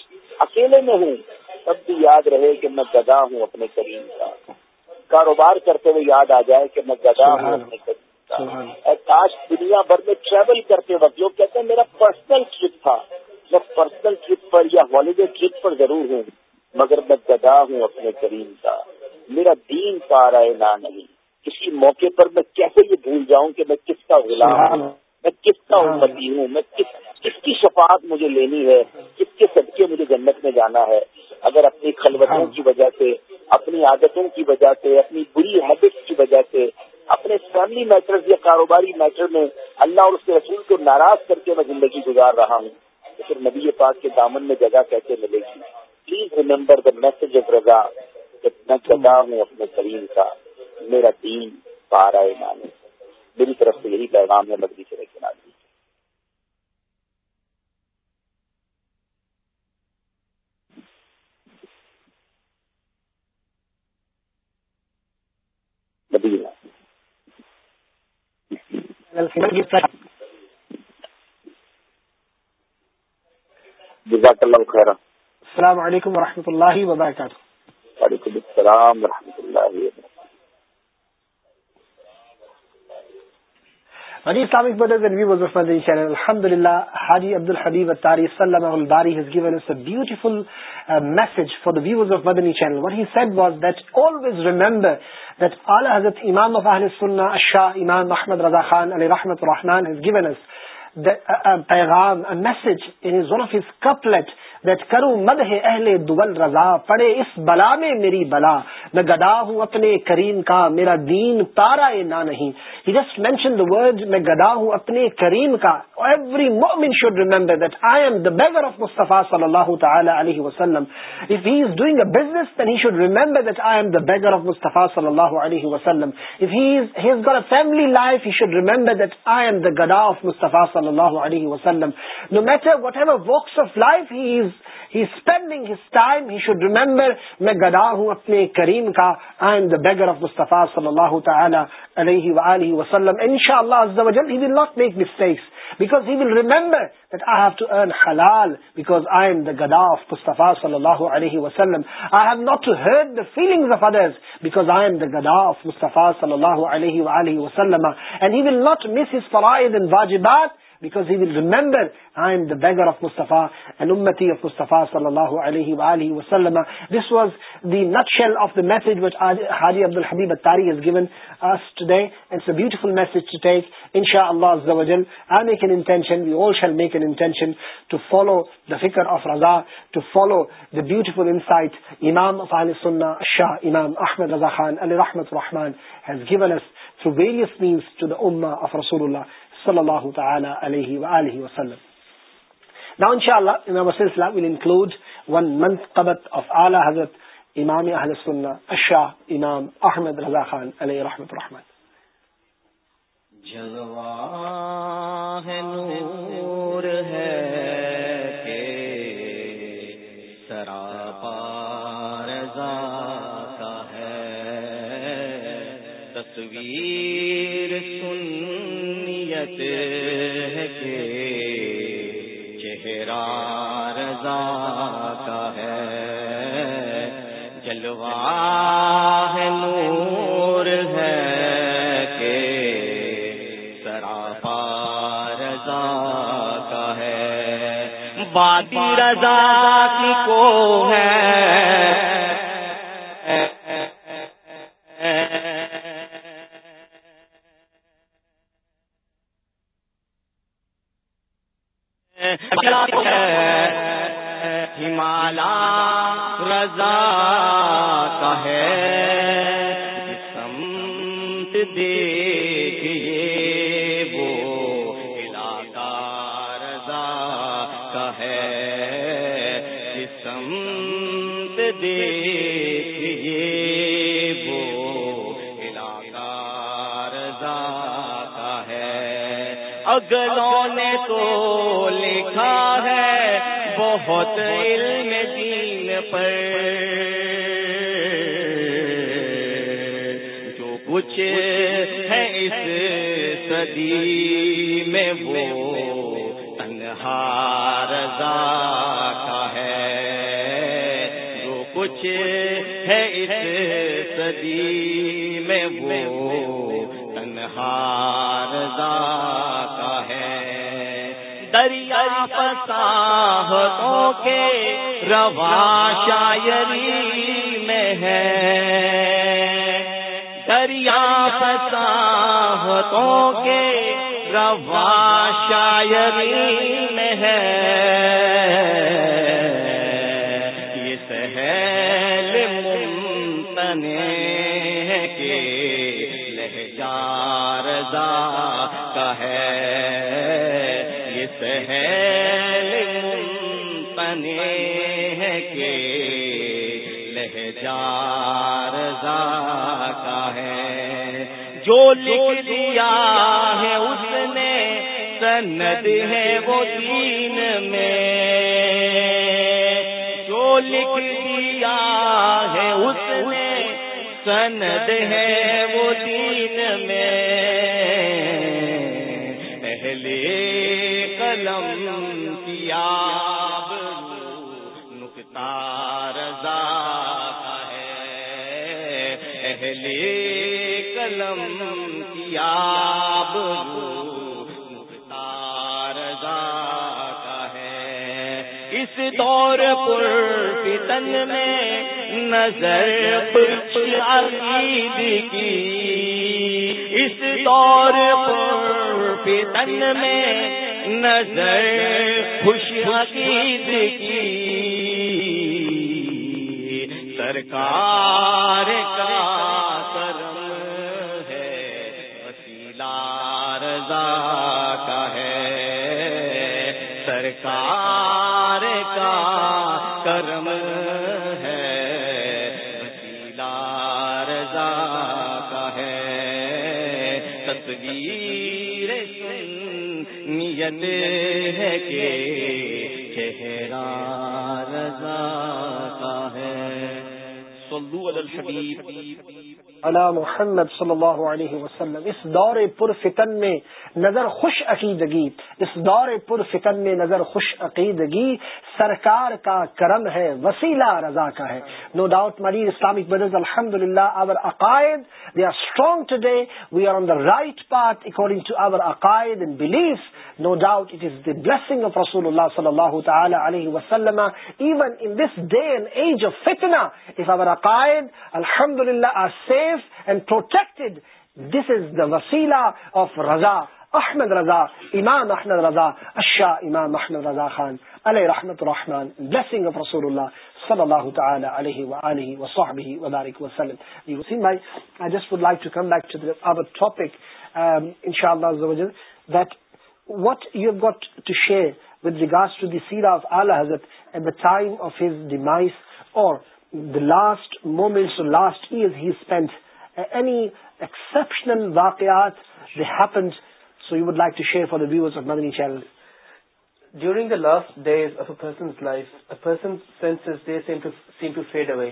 اکیلے میں ہوں تب بھی یاد رہے کہ میں گدا ہوں اپنے کریم کا کاروبار کرتے ہوئے یاد آ جائے کہ میں گدا ہوں کاش دنیا بھر میں ٹریول کرتے وقت لوگ کہتے ہیں میرا پرسنل ٹرپ تھا میں پرسنل ٹرپ پر یا ہالیڈے ٹرپ پر ضرور ہوں مگر میں گدا ہوں اپنے کریم کا میرا دین پارا ہے نہ نہیں کسی موقع پر میں کیسے یہ بھول جاؤں کہ میں کس کا غلام ہوں میں کس کا امتی ہوں میں کس کس کی شفاعت مجھے لینی ہے کس کے صدقے مجھے جنت میں جانا ہے اگر اپنی خلوتوں ہاں۔ کی وجہ سے اپنی عادتوں کی وجہ سے اپنی بری حدت کی وجہ سے اپنے فیملی میٹرز یا کاروباری میٹر میں اللہ اور اس کے رسول کو ناراض کر کے میں زندگی گزار رہا ہوں تو پھر نبی پاک کے دامن میں جگہ کیسے ملے گی please remember the message of Raza میں جگہ ہوں اپنے کریم کا میرا دین پارا نان میری طرف سے یہی پیغام ہے مدبی چرکن جزاک اللہ خیر السلام علیکم و رحمۃ اللہ وبرکاتہ وعلیکم السلام و رحمتہ اللہ حای عبد الحدیبر حضرت امام امام محمد رضا خانحن رچ کروں مدح اہل دول رضا پڑے اس بلا میں میری بلا میں گدا ہوں اپنے کریم کا میرا دین تارا نہ نہیں ہی جسٹ مینشن دا ورڈ میں گدا ہوں اپنے کریم کا ایوری مومن should remember that I am the beggar of مصطفیٰ صلی اللہ تعالی علیہ وسلم if he is doing a business then he should remember that I am the beggar of مصطفیٰ صلی اللہ علیہ وسلم اف ہی از گر a family life he should remember that I am the گدا آف مصطفیٰ صلی اللہ علیہ وسلم no matter what ever walks of life he is میں گدا ہوں اپنے کریم کا صلی اللہ تعالیٰ صلی اللہ علیہ وسلم آف مصطفیٰ صلی اللہ علیہ وسلم صلی اللہ علیہ حاجی فکر آف رضا ٹو فالو داسائٹ امام شاہ امام احمد رضا خان علی رحمت اللہ صلی اللہ تعالی علیہ وآلہ وسلم Now inshallah Imam Imam include one month qabat of Ala Hazrat Ahl Sunnah حضرت امام اشاہ امام rahmat رضا خان علیہ نور ہے کہ سراپا رضا کا ہے بادی رضا کی کو ہے ہمال ہے سمت دیکھیے وہ علاقہ رضا کا ہے سمت دیکھیے وہ علاقہ رضا کا ہے اگلوں نے تو لکھا ہے بہت علم دین پر کچھ ہے اس صدی میں وہ تنہا رضا کا ہے جو کچھ ہے اس صدی میں وہ تنہا رضا کا ہے دریا دریائی کے روا شاعری میں ہے شاعری میں ہے یہ سہل ممتنے کے لہجار کا ہے ممتنے جو لکھ دیا ہے اس نے سند ہے وہ دین میں جو لکھ دیا ہے اس نے سند ہے وہ دین میں پہلے قلم کیا نکتا رضا ہے اہلی یا مختار کا ہے اس دور پر فتن میں نظر کی اس دور پر فتن میں نظر خوش عقید کی سرکار کا ہے ہے کہ چہرہ رضا کا صلو علی الحبیب علی محمد صلی اللہ علیہ وسلم اس دور پر فتن میں نظر خوش عقیدگی اس دور پر فتن میں نظر خوش عقیدگی سرکار کا کرم ہے وسیلہ رضا کا ہے نو ڈاؤٹ مری اسلامک الحمد للہ اوور عقائد they are strong today we are on the right path according to عقائد and belief no doubt it is the blessing of رسول اللہ صلی اللہ تعالی علیہ وسلم even in this day and age of فتنا اف آور عقائد الحمد للہ are safe and protected this is the وسیلہ آف رضا احمد رضا امام احمد رضا اشاہ امام احمد رضا خان علیہ رحمت آف رسول اللہ صلی اللہ تعالی علیہ وآلہ وصحبہ وبارک وسلم I just would like to to to to come back the, the the the our topic um, inshallah that what you've got share with regards seerah of of Allah Hazrat at time his demise or last you got to share with regard حضرت moment واقعات so would like to share very during the last days of a life to same to fade away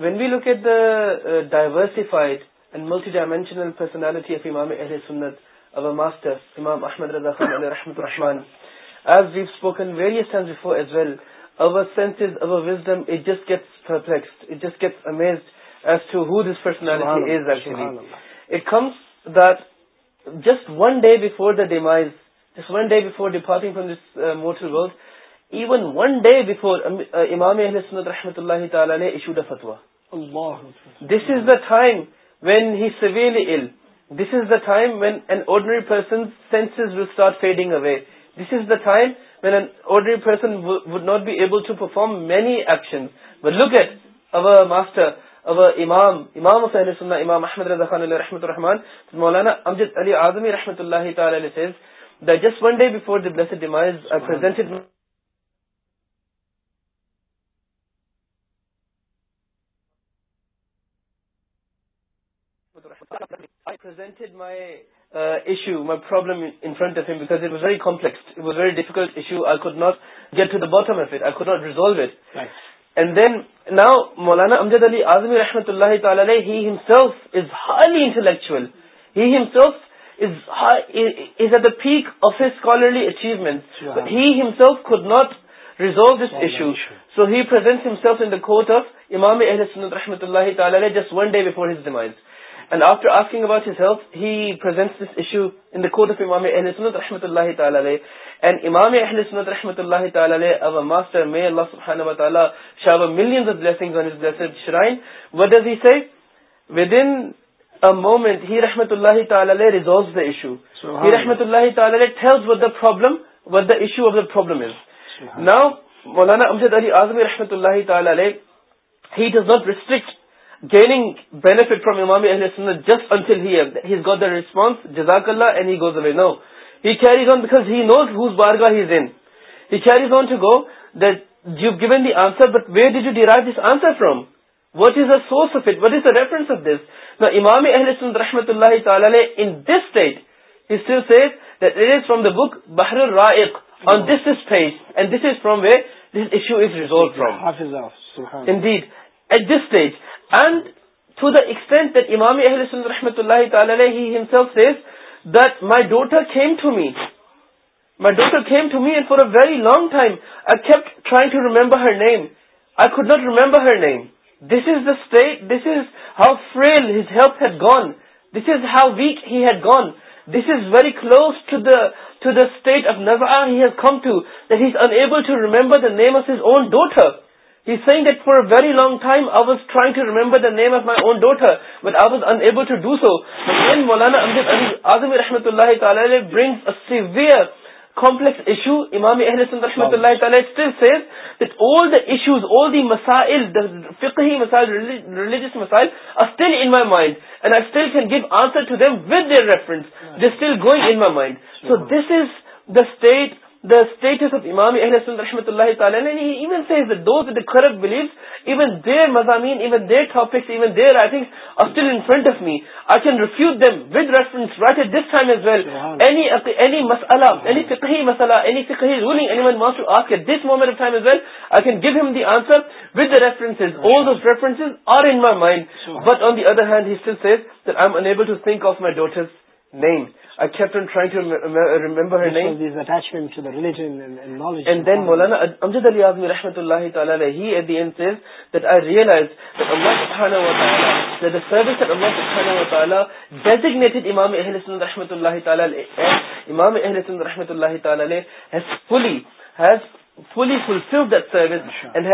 when we look at the diversified and multi dimensional personality of امام اہل سنت over master امام احمد رزا خان رحمت الرحمان as we spoken various before as well over senses over wisdom is just gets perfect just get amazed as through this personality it comes that just one day before the demise one day before departing from this mortal even one day before Imam عہل رحمۃ اللہ تعالیٰ نے issue the فتوا this is the time when he severely ill this is the time when an ordinary person sense ولارٹ fading away this is the time when an ordinary person would not be able to perform many action will look at over master اب امام امام حسین سننا امام احمد رضا خان علیہ رحمۃ الرحمان مولانا امجد علی اعظمی رحمۃ اللہ تعالی علیہ says the just one day before the blessed demise are presented I presented my uh, issue, my problem in front of him because it was very complex. It was a very difficult issue. I could not get to the bottom of it. I could not resolve it. Right. And then now Maulana Amjad Ali Azmi رحمتہ اللہ تعالی ہیمس highly intellectual is ار the face of a scholarly achievement himself could not resolve this issue so heads himself in court of امام اہل سلط رحمتہ اللہ تعالی just one day before his demise موومینٹمز ناؤ مولانا امجد علی اعظم رحمتہ گنگ بیٹ فرام امامی اللہ given the answer but way did you D ride this answer from what is the source of it what is the reference of this the امامی اہل سند رحمتہ اللہ تعالی نے book بحر ال راق on this and this is from where this issue is resolve from that at this stage and to the extent that امامی اہل رحمۃ اللہ تعالی نے my daughter came to made for a very long time except try to remember her name I could not remember her name this is the state this is how frail had gone this is how weak had gone this is very close to to the state of نزار has come to that he is unable to remember name of own daughter a very long time I was try to remember name of my own daughter what I وازلو رحمتہ sewer with difference دل going انائی mind so this is the state the status of امامی اہل رحمت اللہ تعالیٰ there مزامین even there there I front of me I refuse them ودرنس well I give the answer ودرس reference are in my mind what on the other hand to think of my daughter is name I kept on trying to remember her name. This attachment to the religion and, and knowledge. And then Mawlana Amjad Ali Azmi, rahmatullahi ta'ala, he at the end says that I realized that Allah subhanahu wa ta'ala, that the service that Allah subhanahu wa ta'ala designated Imam Ahl Sunnah, rahmatullahi ta'ala, Imam Ahl Sunnah, rahmatullahi ta'ala, has fully, has flat servicing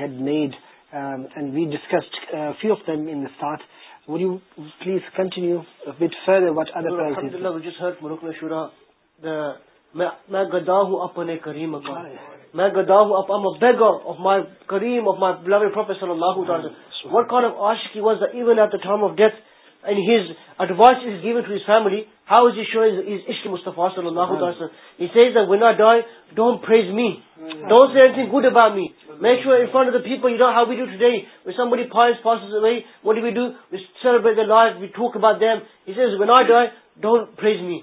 had made and we discussed few of time ولیز continue what ادرا میں گردا ہوں اپن اے کریم میں گدا ہوں اب am a bag of my کریم of my blue professor Allah what کان of آش کی was even at the term of death and his advice is given to his family, how is he showing his Ishq Mustafa sallallahu alayhi wa He says that when I die, don't praise me. Don't say anything good about me. Make sure in front of the people, you know how we do today. When somebody pious passes away, what do we do? We celebrate their life, we talk about them. He says, when I die, don't praise me.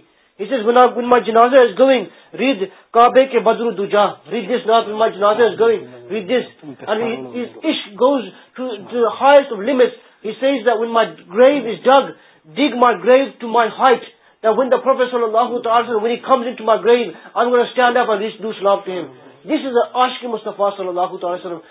بدرو جا read this نا my جز is going red this goes to highest limit when my grave is dug dug my grave to my height when the professional this is اشقی مصطفیٰ صلی اللہ وسلم صلی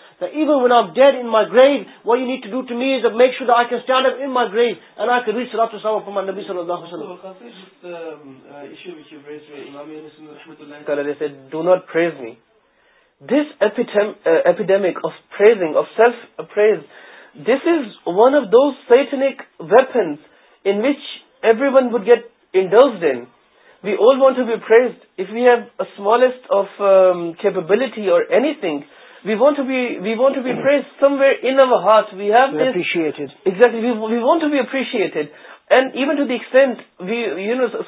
اللہ وسلم this epidemic آفزنگ of self praise this is one of those satanic ویفنس in which every one want get انس ڈین We all want to be praised. If we have a smallest of um, capability or anything, we want to be praised somewhere in our heart. We have this appreciated. Exactly. We want to be appreciated. And even to the extent,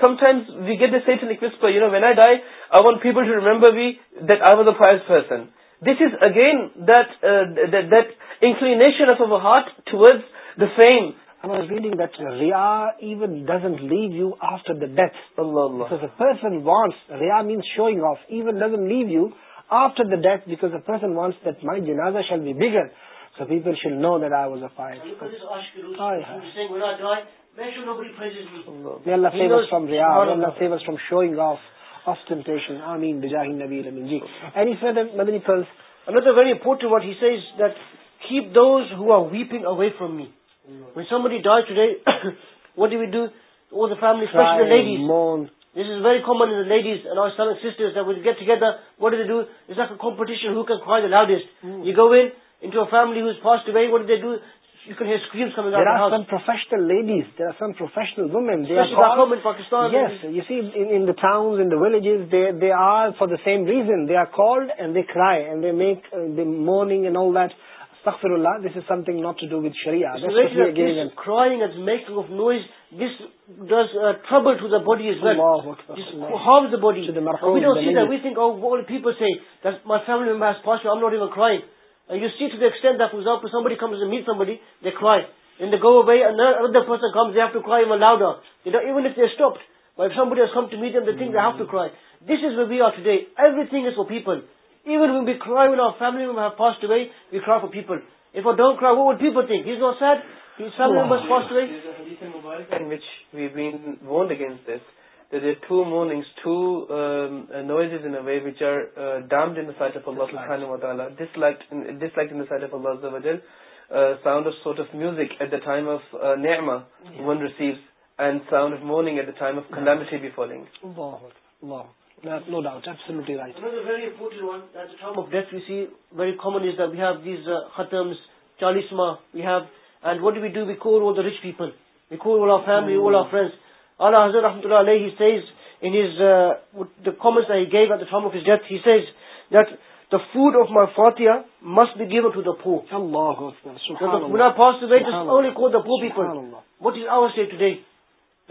sometimes we get the satanic whisper, when I die, I want people to remember me, that I was a pious person. This is again that uh, inclination of our heart towards the fame, deaths showing آفنٹ leave you after the death بکن wants that my دنازر shall be people should نوزنگ same reason they are cold and they cried make they mourning a no wait make noise trouble members way of today everything is over people sound of sweets music at the time of نیئما one receive and sound of morning at the time reach people بکور family friends اللہ حضر رحمتہ اللہ give at them of death he food of my فات must be give اٹو the photo what is our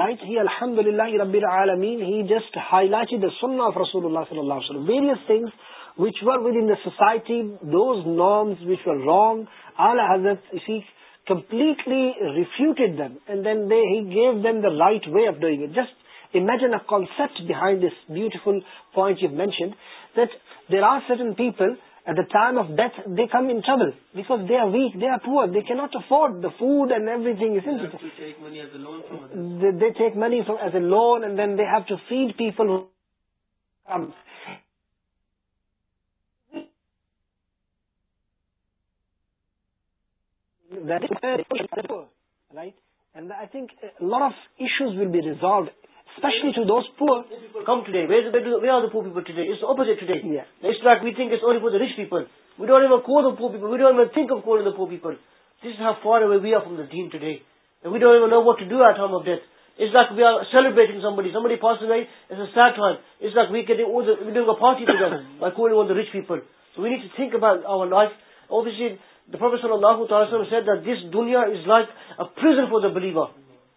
الحمد اللہ various things which were with in society those norms which were wrong حضرت completely refuted then then they he give then the right way of doing it just imagine a concept behind this beautiful point you mention that there are certain people At the time of death, they come in trouble because they are weak, they are poor, they cannot afford the food and everything, isn't it? They take money as a loan from others. They take money as a loan, and then they have to feed people who come. That is poor, right? And I think a lot of issues will be resolved ریپل we new ٹوکٹر دنیا is like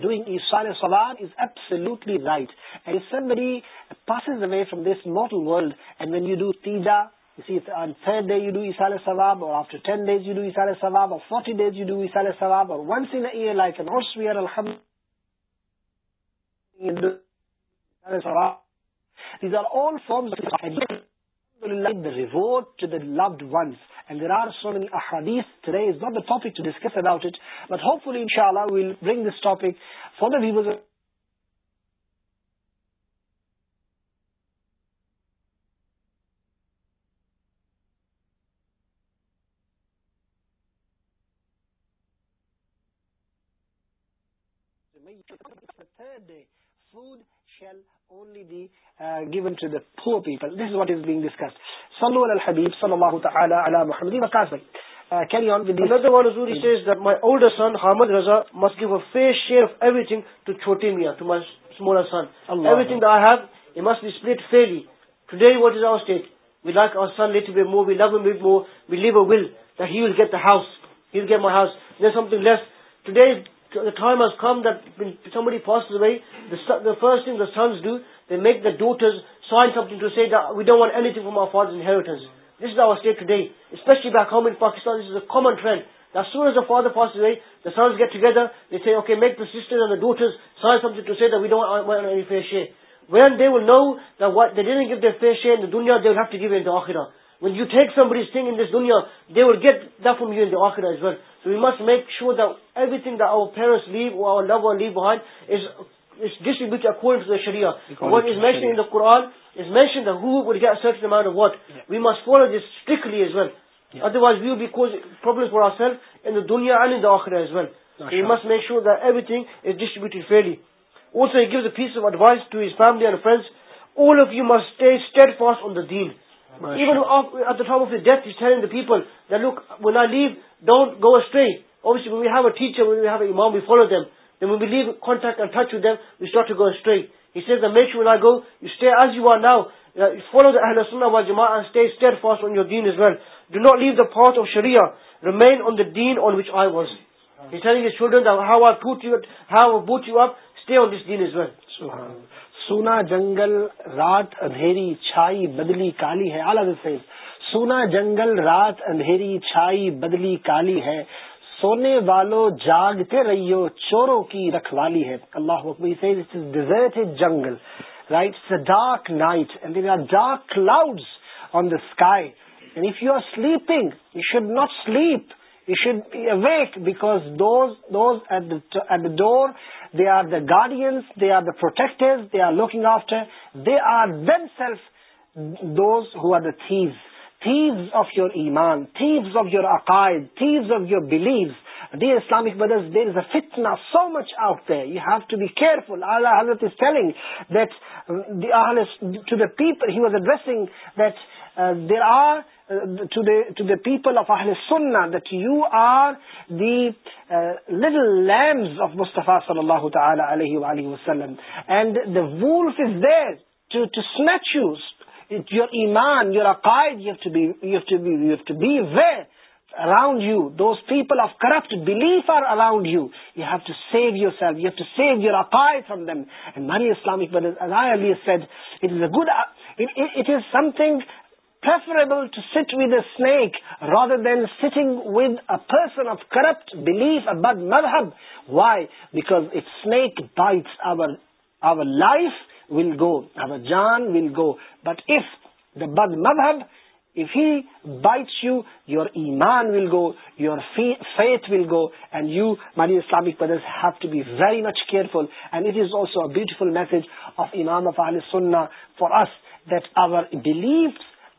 ten days you ڈوار سواب or once year لائکرم the reward to the loved ones and there are so many ahadith today is not the topic to discuss about it but hopefully inshallah we'll bring this topic for the viewers of the third day will gets get my housing less today sons D the ڈوٹز فام فارٹز the کا trains the father fast گیٹرز no دنیا one you take some بڑی دنیا they would get the you N this well we must make show the every thing the O fever leave O love O leaves distribute مینشنشن what we must follow this strictly one otherwise we ways N دنیا in آخرائز one must make show the every thing distribute fairly give the face of advise ٹولی friends all of you مسے pass on the دین نگ the people leave don't go a view اے ما we follow them them we leave contact go it match نا go you stay آج you are نا follow the stay force on you then well do not leave the face of شریر ری مین آن دین آن which I وزن stay on this دن is well سونا جنگل رات اندھیری چھائی بدلی کالی ہے اعلیٰ سونا جنگل رات اندھیری چھائی بدلی کالی ہے سونے والو جاگتے رہیو چوروں کی رکھوالی ہے اللہ جنگل right it's a dark night there are dark cloud on the sky and if you are sleeping you should not sleep you should awake because those at the door they are the guardians they are the protectors they are looking after they are then self those who are the themes thieves of your ایمان thieves of your عقائد thieves of your beliefs the Islamic مدرس دیر از a fat so much out you have to be careful حضرت is telling that to the people he was addressing that there are to the people of you are detail land of مصطفیٰ صلی اللہ تعالی وسلم and the whole you your ایمان your اکائد to be way around you those people of corrupt belief are around you you have to save yourself you have your Islamic good it is something preferable to sit with a اسک rather than sitting with a person of corrupt belief a big مرحب Y back it اسکس life will go our جان will go but if the big مب ہب if he bites you your ایمان will go your faith will go and you مان Islamic brother have to be very much careful and it is also a beautiful message of امام if عال سنا for S دور believe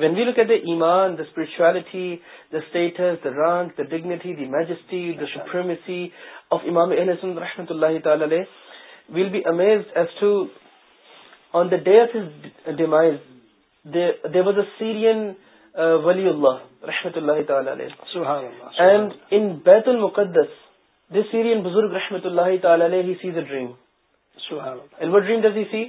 when value کہ ایمان the spirituality the status the run the dignity the majesty رحمت اللہ will be amaze سیرین ولی اللہ رحمت اللہ دا سیرین بزرگ رحمۃ اللہ ہی سیز اے ڈریم الٹری سی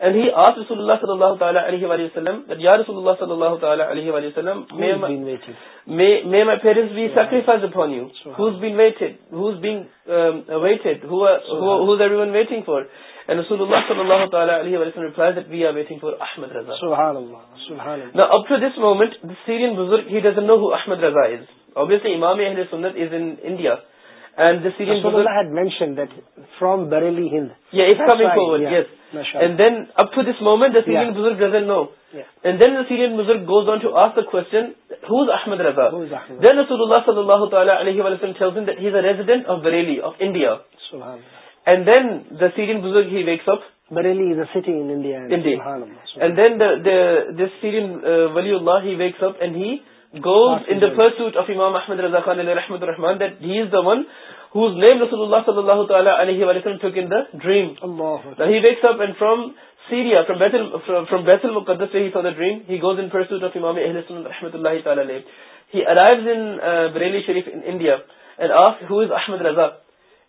اپس موومنٹ رضاسلی امام سندر از انڈیا سیرینگز دا کوشچن صلی اللہ تعالیٰ بریلی اینڈ دین داگس goes in the pursuit of Imam Ahmad Raza Khan Rahmat Rahman that he is the one whose name Rasulullah sallallahu ta'ala alayhi wa sallam took in the dream. Allah. Now he wakes up and from Syria, from Bethel, from, from Bethel Muqaddas where he saw the dream, he goes in pursuit of Imam Ahl Sunnah Rahmatullahi ta'ala alayhi. He arrives in uh, Bareilly Sharif in India and asks who is Ahmad Raza.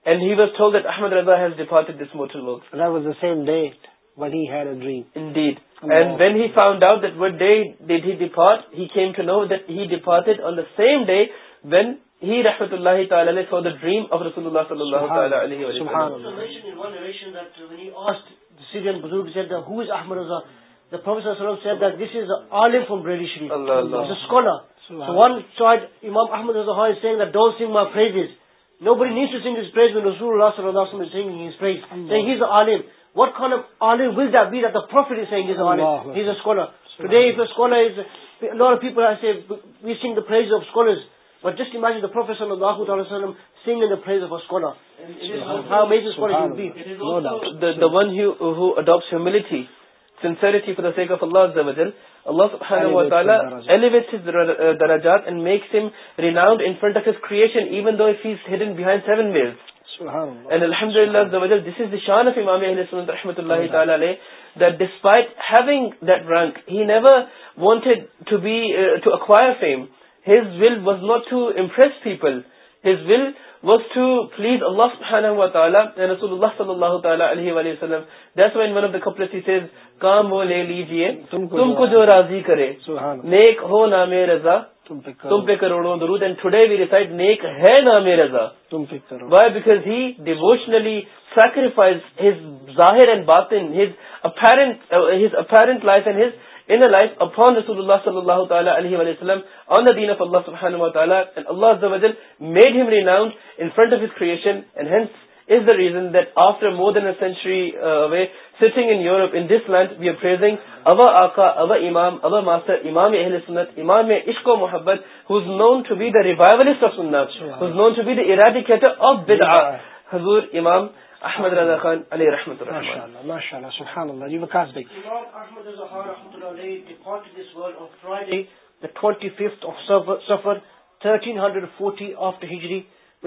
And he was told that Ahmad Raza has departed this mortal world. That was the same day, when he had a dream. Indeed. And then he found out that would day dead ہیٹ ہیٹ ہیٹ on the same day رحمت Allah for the dream Allah from ریڈیشن what wait پیپلرز justice and makes him renowned انٹ of his creation behind seven mayor رحمت Allah people اللہ صلی اللہ تعالیٰ کام و لے لیجیے تم کو جو راضی کرے میک ہو نام رضا تم پہ کروڑوں درود اینڈ ٹوڈے وی ریسائڈ نیک ہے نام رضا تم پہ کرو why because he devotionally sacrifice his ظاہر اینڈ باطن ہز اپنٹ ہز اپنٹ life and his in life upon رسول اللہ صلی اللہ تعالیٰ علیہ وآلہ وسلم آن دا دین آف اللہ سبحانہ و تعالیٰ اللہ عز و جل made him renowned in front of his creation and hence is the reason that after more then a century way sitting in Europe in this land where اب آکا اب امام اب ماسٹر امام اہل سمت امام اشکو محبت ریوائولسٹ آف سننا ٹو بی ارادیکٹر آف حضور امام احمد رضا خانٹین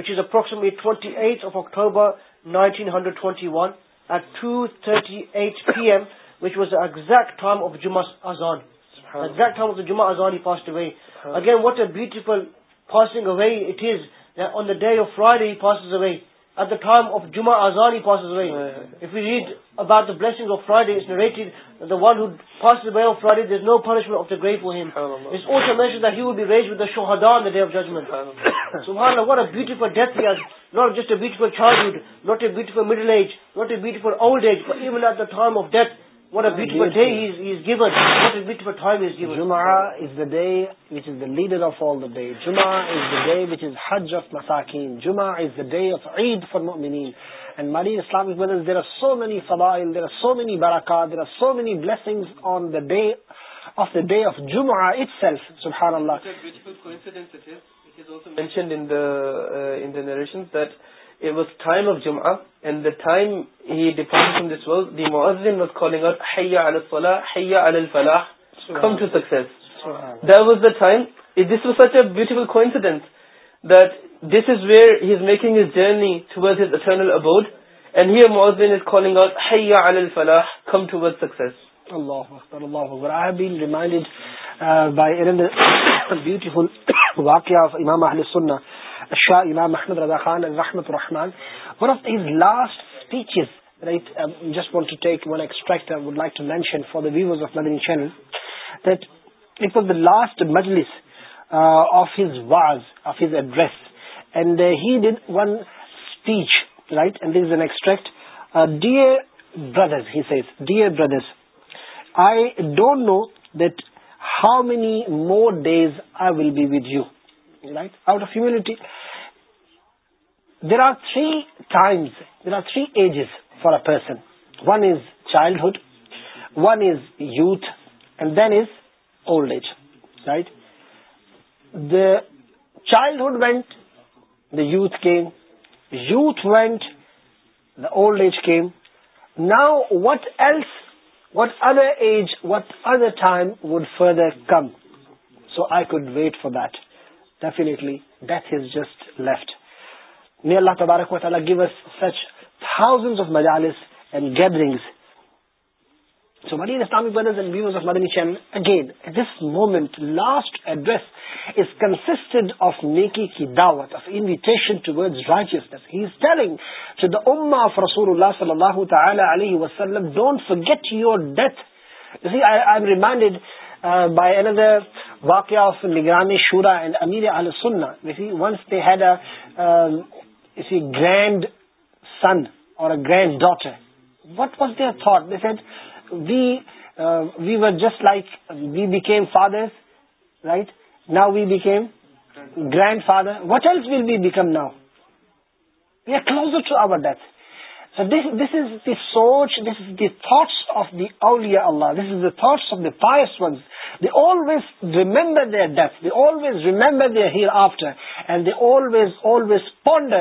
which is approximately twenty eight of October nineteen hundred twenty one at two thirty eight P M which واسز ٹارم of جمع ازان ایگزیکٹ جمعہ ازان he pass the way again what a beautiful passing a way it is on the day of Friday he pass way at the time of جمع آزانے جس اےٹیفل child not a beautiful middle age not a beautiful old ایجن at them of death leader of all جمعہ is the day which is ہج آفاک is the day of اید فارنی مرین اسلام دیر آر سو مین سب there are so many براک there are so many بل on of the day of جمع اللہ د د وا the time such a coincidence this is where has making is journey to about and healing out come to six beautiful واقعہ of Imam سننا شاہ امام محمد رزا خان رحمت الرحمان one of these لاسٹز just وانٹیکس mention for the views of دنگ channel last medals of was of address and head one speech right this and extract dear brothers dear brothers I don't know داؤ many more days I will be with you right? Out of humility. There are three times, there are three ages for a person. One is childhood, one is youth, and then is old age, right? The childhood went, the youth came, youth went, the old age came. Now what else, what other age, what other time would further come? So I could wait for that. دعوف انویٹیشنگ to the of رسول اللہ صلی اللہ تعالی علیہ وسلم don't get your death by another واقع of نگرانی شورا امیر once they had grandson اور granddaughter what was that this is we we was just like we became father right now we became grandfather what ایل well we become now we are close to اوتھ this is the سوچ دس is the thoughts of the اولیا اللہ this is the thoughts of the pious ones they always remember their death they always remember their hereafter and they always always ponder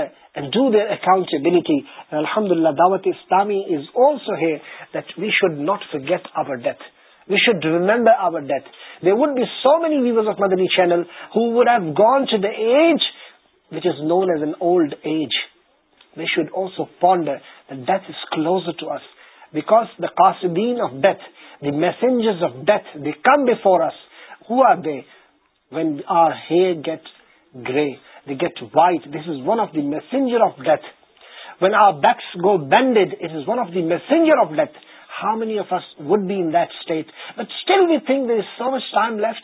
do their account ڈیلیٹی الحمد اللہ Dawat Islami is also here that we should not forget our death we should remember our death they would be so many views of Madani channel who would have gone to the age which is known as an old age We should also ponder that death is closer to us, because the qasideen of death, the messengers of death, they come before us. Who are they? When our hair gets grey, they get white, this is one of the messenger of death. When our backs go bended, it is one of the messenger of death. How many of us would be in that state? But still we think there is so much time left.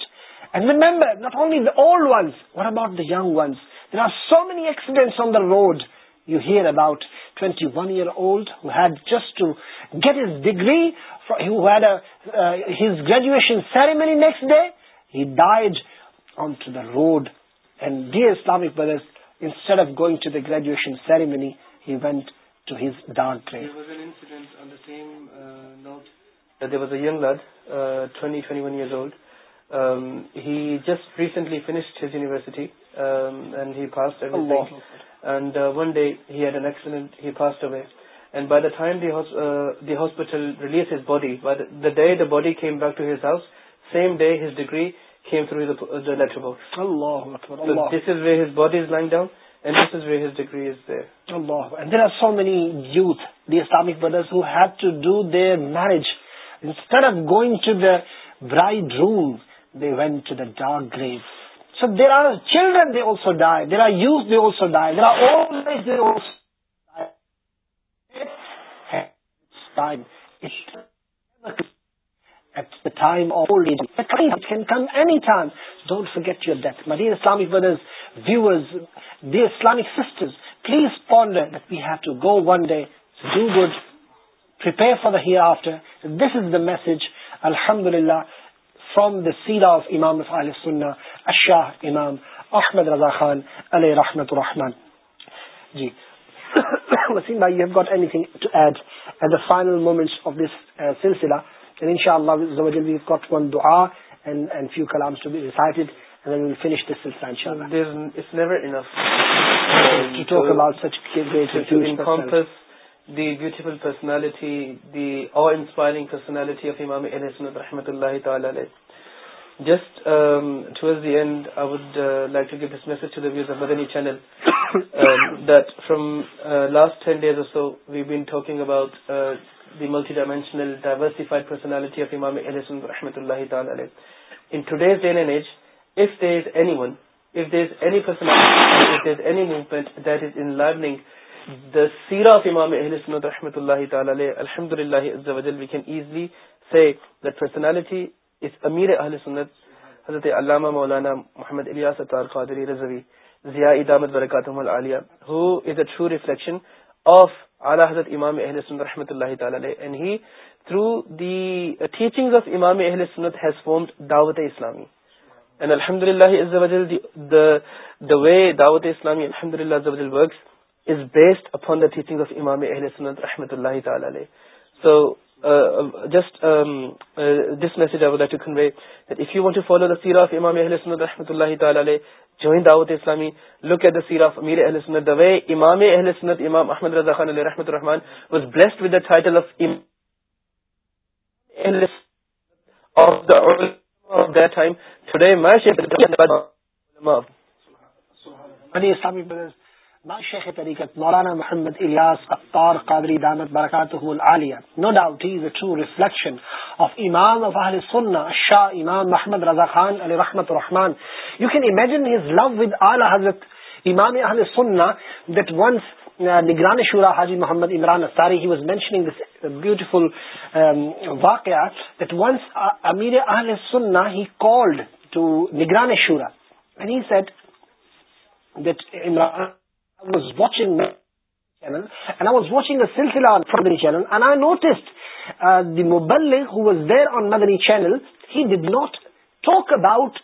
And remember, not only the old ones, what about the young ones? There are so many accidents on the road. You hear about 21-year-old who had just to get his degree, who had uh, his graduation ceremony next day. He died onto the road. And dear Islamic brothers, instead of going to the graduation ceremony, he went to his dark grave. There was an incident on the same uh, note that there was a young lad, uh, 21 years old. Um, he just recently finished his university um, and he passed everything. And uh, one day he had an accident, he passed away. And by the time the uh, hospital released his body, by the day the body came back to his house, same day his degree came through the letterbox. Allahu Akbar. So this is where his body is lying down, and this is where his degree is there. Allah. And there are so many youth, the Islamic brothers, who had to do their marriage. Instead of going to the bridegroom, they went to the dark grave. So there are children they also die there are youth they also die there are also at ایجنس get your death میری Islamic brothers viewers the Islamic sister please ponder we have to go one day do good prepare for the hereafter this is the message الحمد للہ from the side of Imam فال سننا الشاہ امام احمد رضا خان علیہ رحمت الرحمان جی Wasim bhai you have got anything to add at the final moments of this سلسلہ ان شاء اللہ ta'ala پر just towards the and I وائٹ from last ten days also we been talking about the multidimensional ڈائورسائڈ personality of Imam دس انگ دا سیرا of امام اہلسم الرحمۃ اللہ علیہ الحمد Allah can easily see درس اس امیر اہل سنت حضرت علامہ مولانا محمد قادری رضوی ضیاء ادامت reflection آف اعلیٰ حضرت امام اہل سنت رحمۃ اللہ تعالی علیہ ہی تھرو ٹیچنگ آف امام اہل سنت formed دعوت اسلامی دعوت اسلامی الحمد based based the the of Imam اہل سنت رحمۃ اللہ تعالی علیہ so just you want to follow the سیر آف امام اہل رحمت اللہ ایٹ دا سیر آف میر اہل دا وے امام اہل سمت امام احمد اللہ رحمۃ الرحمن وز بلسڈ ودل آف دائم ٹو ڈے شیخ طریقت مولانا محمد الیاس اختار قادری دامت برکاتہ العالیہ no doubt he is a true reflection of امام اہل سنہ شاہ امام محمد رضا خان علیہ رحمتر you can imagine his love with Hazrat امام اہل سنہ دیٹ ونس نگران شورا حاجی محمد عمران ساری he was mentioning this beautiful واقعہ دیٹ ونس امیر اہل سنہ ہی کالڈ ٹو نگران شورا and he said that Imran was watch I was watching سلسلہ چینلسڈ the mobile who was there on Madani channel he did not talk about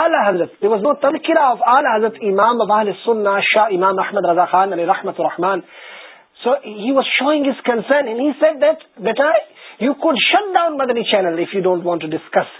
all Hazrat was know تنخیرہ of all حضرت امام وباہ سُنا شاہ امام احمد رضا خان رحمت الرحمان so he was showing his concern and better you could shut down Madani channel if you don't want to discuss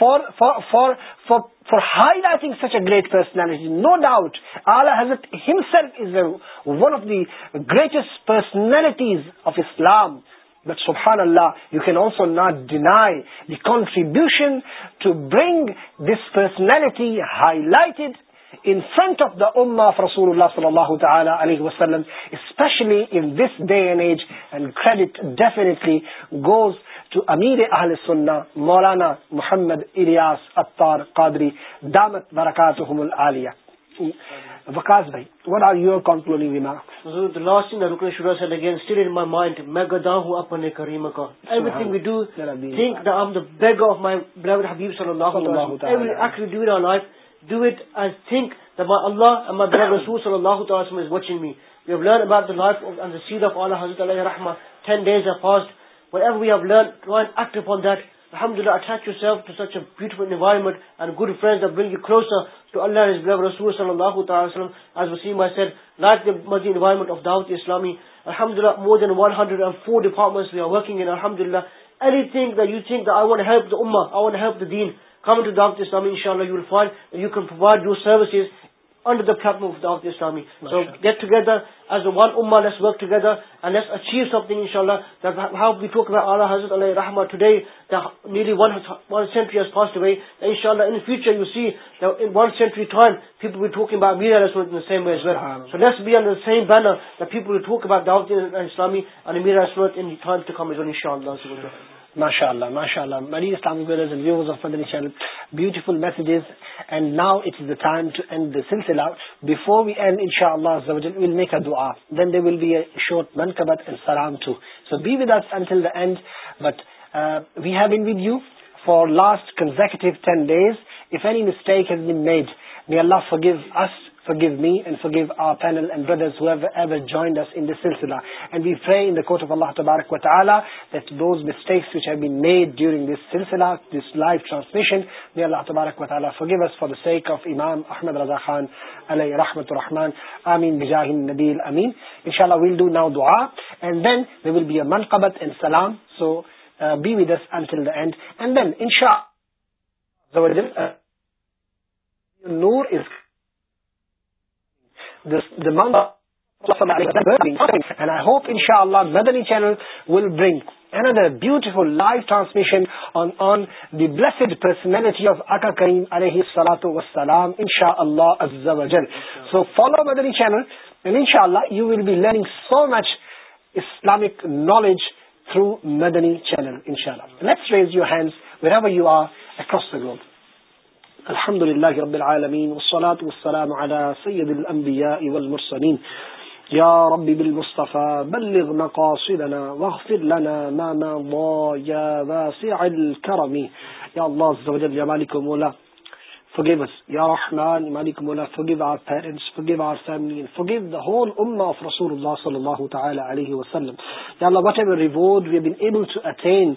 for highlighting such a great personality no doubt Ala ہر is a one of the greatest personalities of Islam but سبحان اللہ you can also not deny the contribution to bring this personality highlighted in front of the ummah ف رسل اللہ تعالی علیہ وسلم especially in this day in age and grade definitely goes Ameer Ahl Maulana Muhammad Ilyas Qadri دامت برکاتہم العالیہ بھائی what are your concluding remarks the the the the last thing that that that Shura said again still in my my my my mind ka everything we we do do do think think I'm beggar of of, of beloved beloved Habib sallallahu sallallahu alayhi it our life life as Allah Allah and and Rasul is watching me have learned about seed 10 days حمد Allah good friends بالکل رسول اللہ وسلم اسلامی الحمد اللہ مور دینس اللہ دعوت اسلامی under the platform of Dawat Islami. Masha So Allah. get together as one ummah, let's work together and let's achieve something inshallah. That how we talk about Allah Hazrat Alayhi Rahmah today, that nearly one, one century has passed away. That inshallah in the future you see that in one century time people will be talking about Amir Rasul in the same way as well. So let's be under the same banner that people will talk about Dawat Islami and Amir Rasul in the time to come as well inshallah. ماشاء اللہ ماشاء اللہ مری اسلام beautiful messages and now it is the time to end the silsila before we end ان شاء Allah will make a دعا دین دے will be a short من کبت and سرام to so be with until the end but we have been with you for last consecutive ten days if any mistake has been made me Allah forgive us so give made so give اللہ تبارک وطالعہ تبارک وطالیہ احمد الزا خان علیہ رحمۃ الرحمن عمین بجاہد نبیلڈ سلام so be وسلڈ موم اینڈ آئی ہوپ ان شاء اللہ Madani channel will bring another beautiful live transmission سلاۃ وسلام سو فالو مدنی چینل ان شاء اللہ you will be learning so much Islamic knowledge through Madani channel ان شاء اللہ raise your hands viewer you are across the globe الحمد لله رب رب العالمين والصلاة والسلام على سيد الأنبياء والمرسلين يا يا يا يا بالمصطفى بلغ مقاصدنا واغفر لنا ما مضى الكرم الله عز وجل مالك مولا Forgive forgive forgive forgive us, our our parents, family, and the whole ummah of whatever reward we have been able to attain,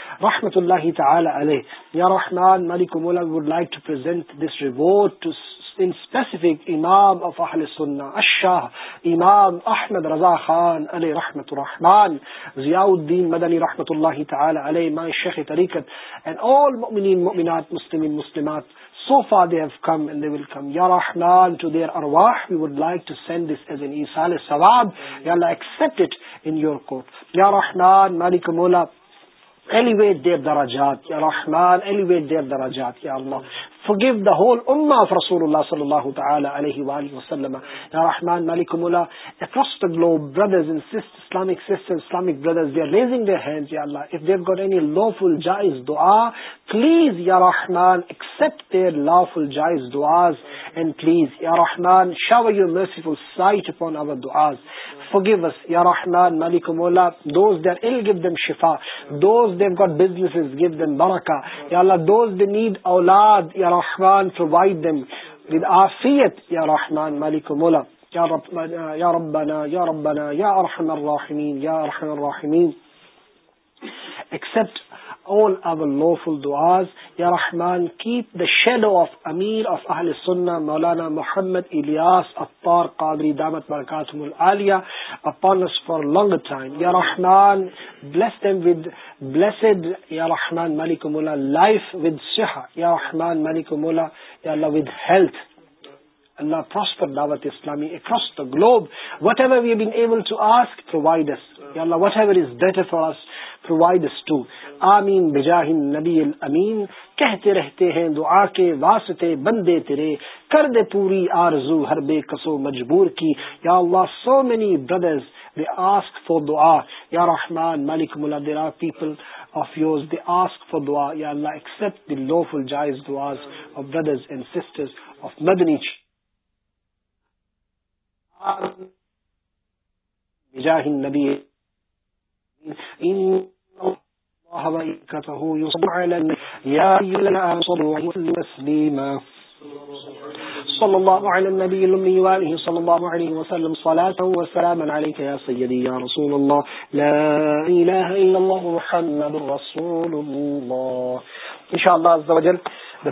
رحمت اللہ تعالی علیہ یا رحمان ملک مولا would like to present this reward in specific Imam of Ahl سنہ اشاہ امام احمد رضا خان علیہ رحمۃ الرحمان ضیاء الدین مدنی رحمۃ اللہ تعالی علیہ مائی شیخ طریقت اینڈ آل مؤمنین مؤمنات مسلم مسلمات So far they have come and they will come. Ya Rahman to their arwah, we would like to send this as an Isal-e-Sawab. Ya Allah, accept it in your court. Ya Rahman, Malik Mula, elevate their دراجات کیا روشنال elevate their دراجات forgive the whole اما of رسول اللہ صلی اللہ تعالی علیہ وآلہ وسلم یا رحمان مالک مولا across the globe brothers and سسٹ Islamic sister Islamic brothers they are raising their hand یا اللہ if they've got any lawful جائز دعا پلیز یا رحمان ایکسپٹ دیر لا فل جائز دعاز اینڈ پلیز یا Rahman show your merciful site upon our دعاز forgive us ya rahman malik mola those that ill give them shifa those they've got businesses give them baraka ya allah those they need aulad ya رحمان provide them with آفیت یا رحمان مالک مولا یا ربنا یا ربنا یا ربنا یا ارحم الراحمین یا ارحم الراحمین ایکسپٹ اون او لوف العاز یا رحمان keep the shadow of Ameer of Ahl سننا مولانا محمد الیس اختار قابری دعوت مرکات العالیہ پانس فار لانگ ٹائم یا رحمانحمان ملیک مولا لائف ود شہ یا رحمان مانی کو مولا یا لو ہیلتھ اللہ for Dawat Islami across the globe whatever نبی المین کہتے رہتے ہیں دعا کے واسطے بندے تیرے کر دے پوری آرزو ہر بے قصو مجبور کی یا اللہ سو مینی دعا یا رحمان ملک ملا درا people of yours they ask the lawful are یا اللہ accept and brothers and sister وجل the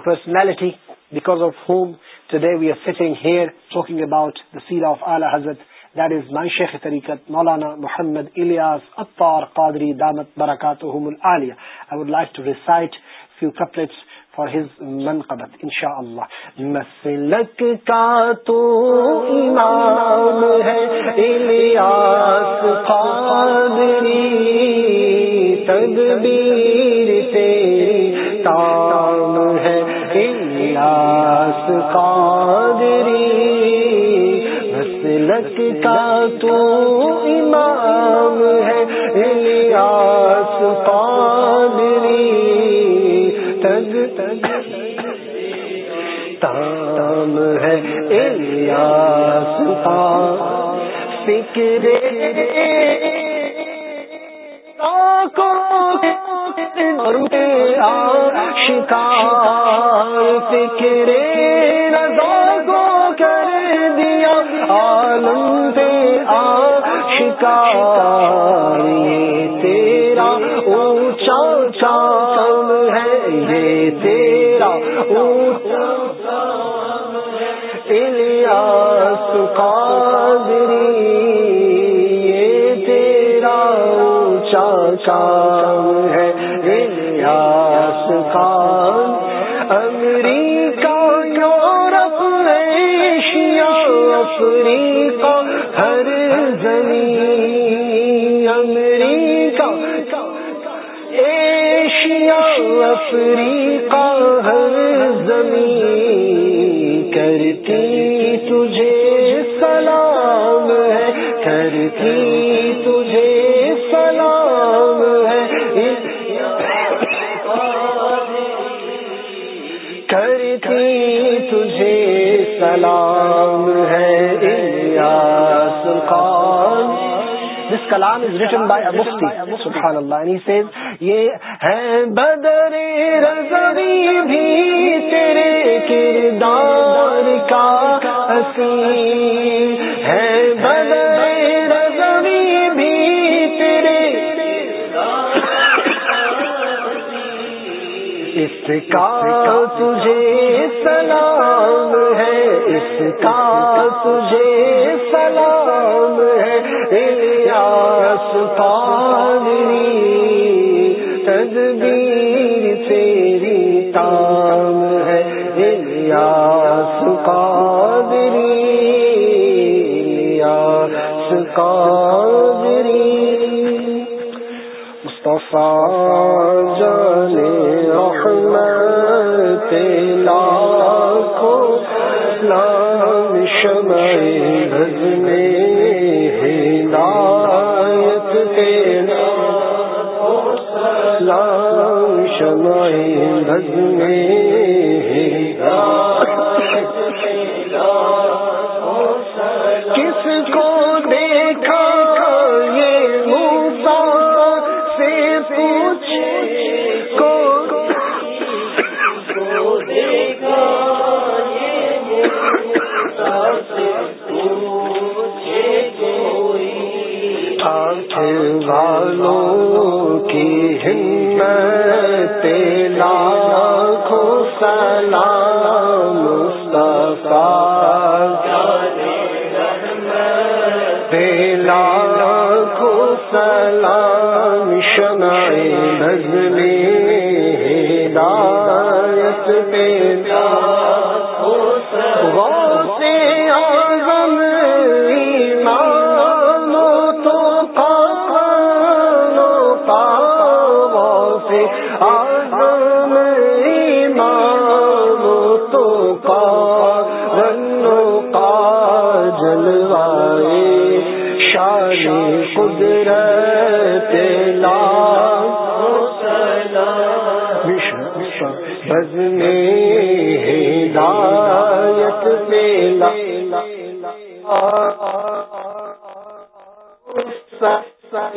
personality because of whom ٹے we are sitting here talking about the سیر آف اعلی حضرت دیٹ از مائنشیخ طریقت مولانا محمد الیاس اکبار قادری دامت براکات احمل عالیہ I would like to recite فیولیٹ فار ہز من قبط ان شاء اللہ قادری مسلک کا تو امام ہے الیاس قادری تگ تگ تام ہے الیاس پار فکر مارو شکا تک ریرا دو گو کرے دیا آلو دے آ شکایے تیرا اون چاچا تم ہے تیرا اچھا علیہ سکادری تیرا چاچا افریقہ ہر زمین امریکہ ایشیا افریقہ ہر زمین کرتی تجھے سلام ہے کرتی تجھے سلام کرتی تجھے سلام کلام از ریٹن بائی مفتی امفتی سال امبانی سیز یہ ہے بدر رضوی بھی تیرے کردار کا دان ہے بدر کا تجھے سلام ہے اس کا تجھے سلام ہے علی سادری سدگی تیری تام ہے سادری سی جنے تام تینشنئی بجنے ہیر کس کو دیکھا تھنگ والوں کی ہمت لاکھوں سلام مصطفیٰ تلا سلام شمع بجلی ہدایت پہ تین وا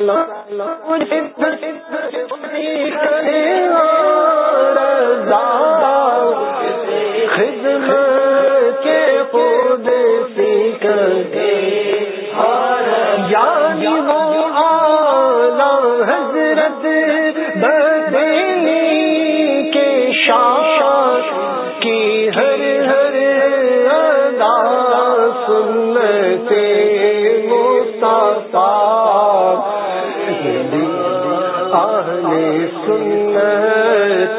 لوڈی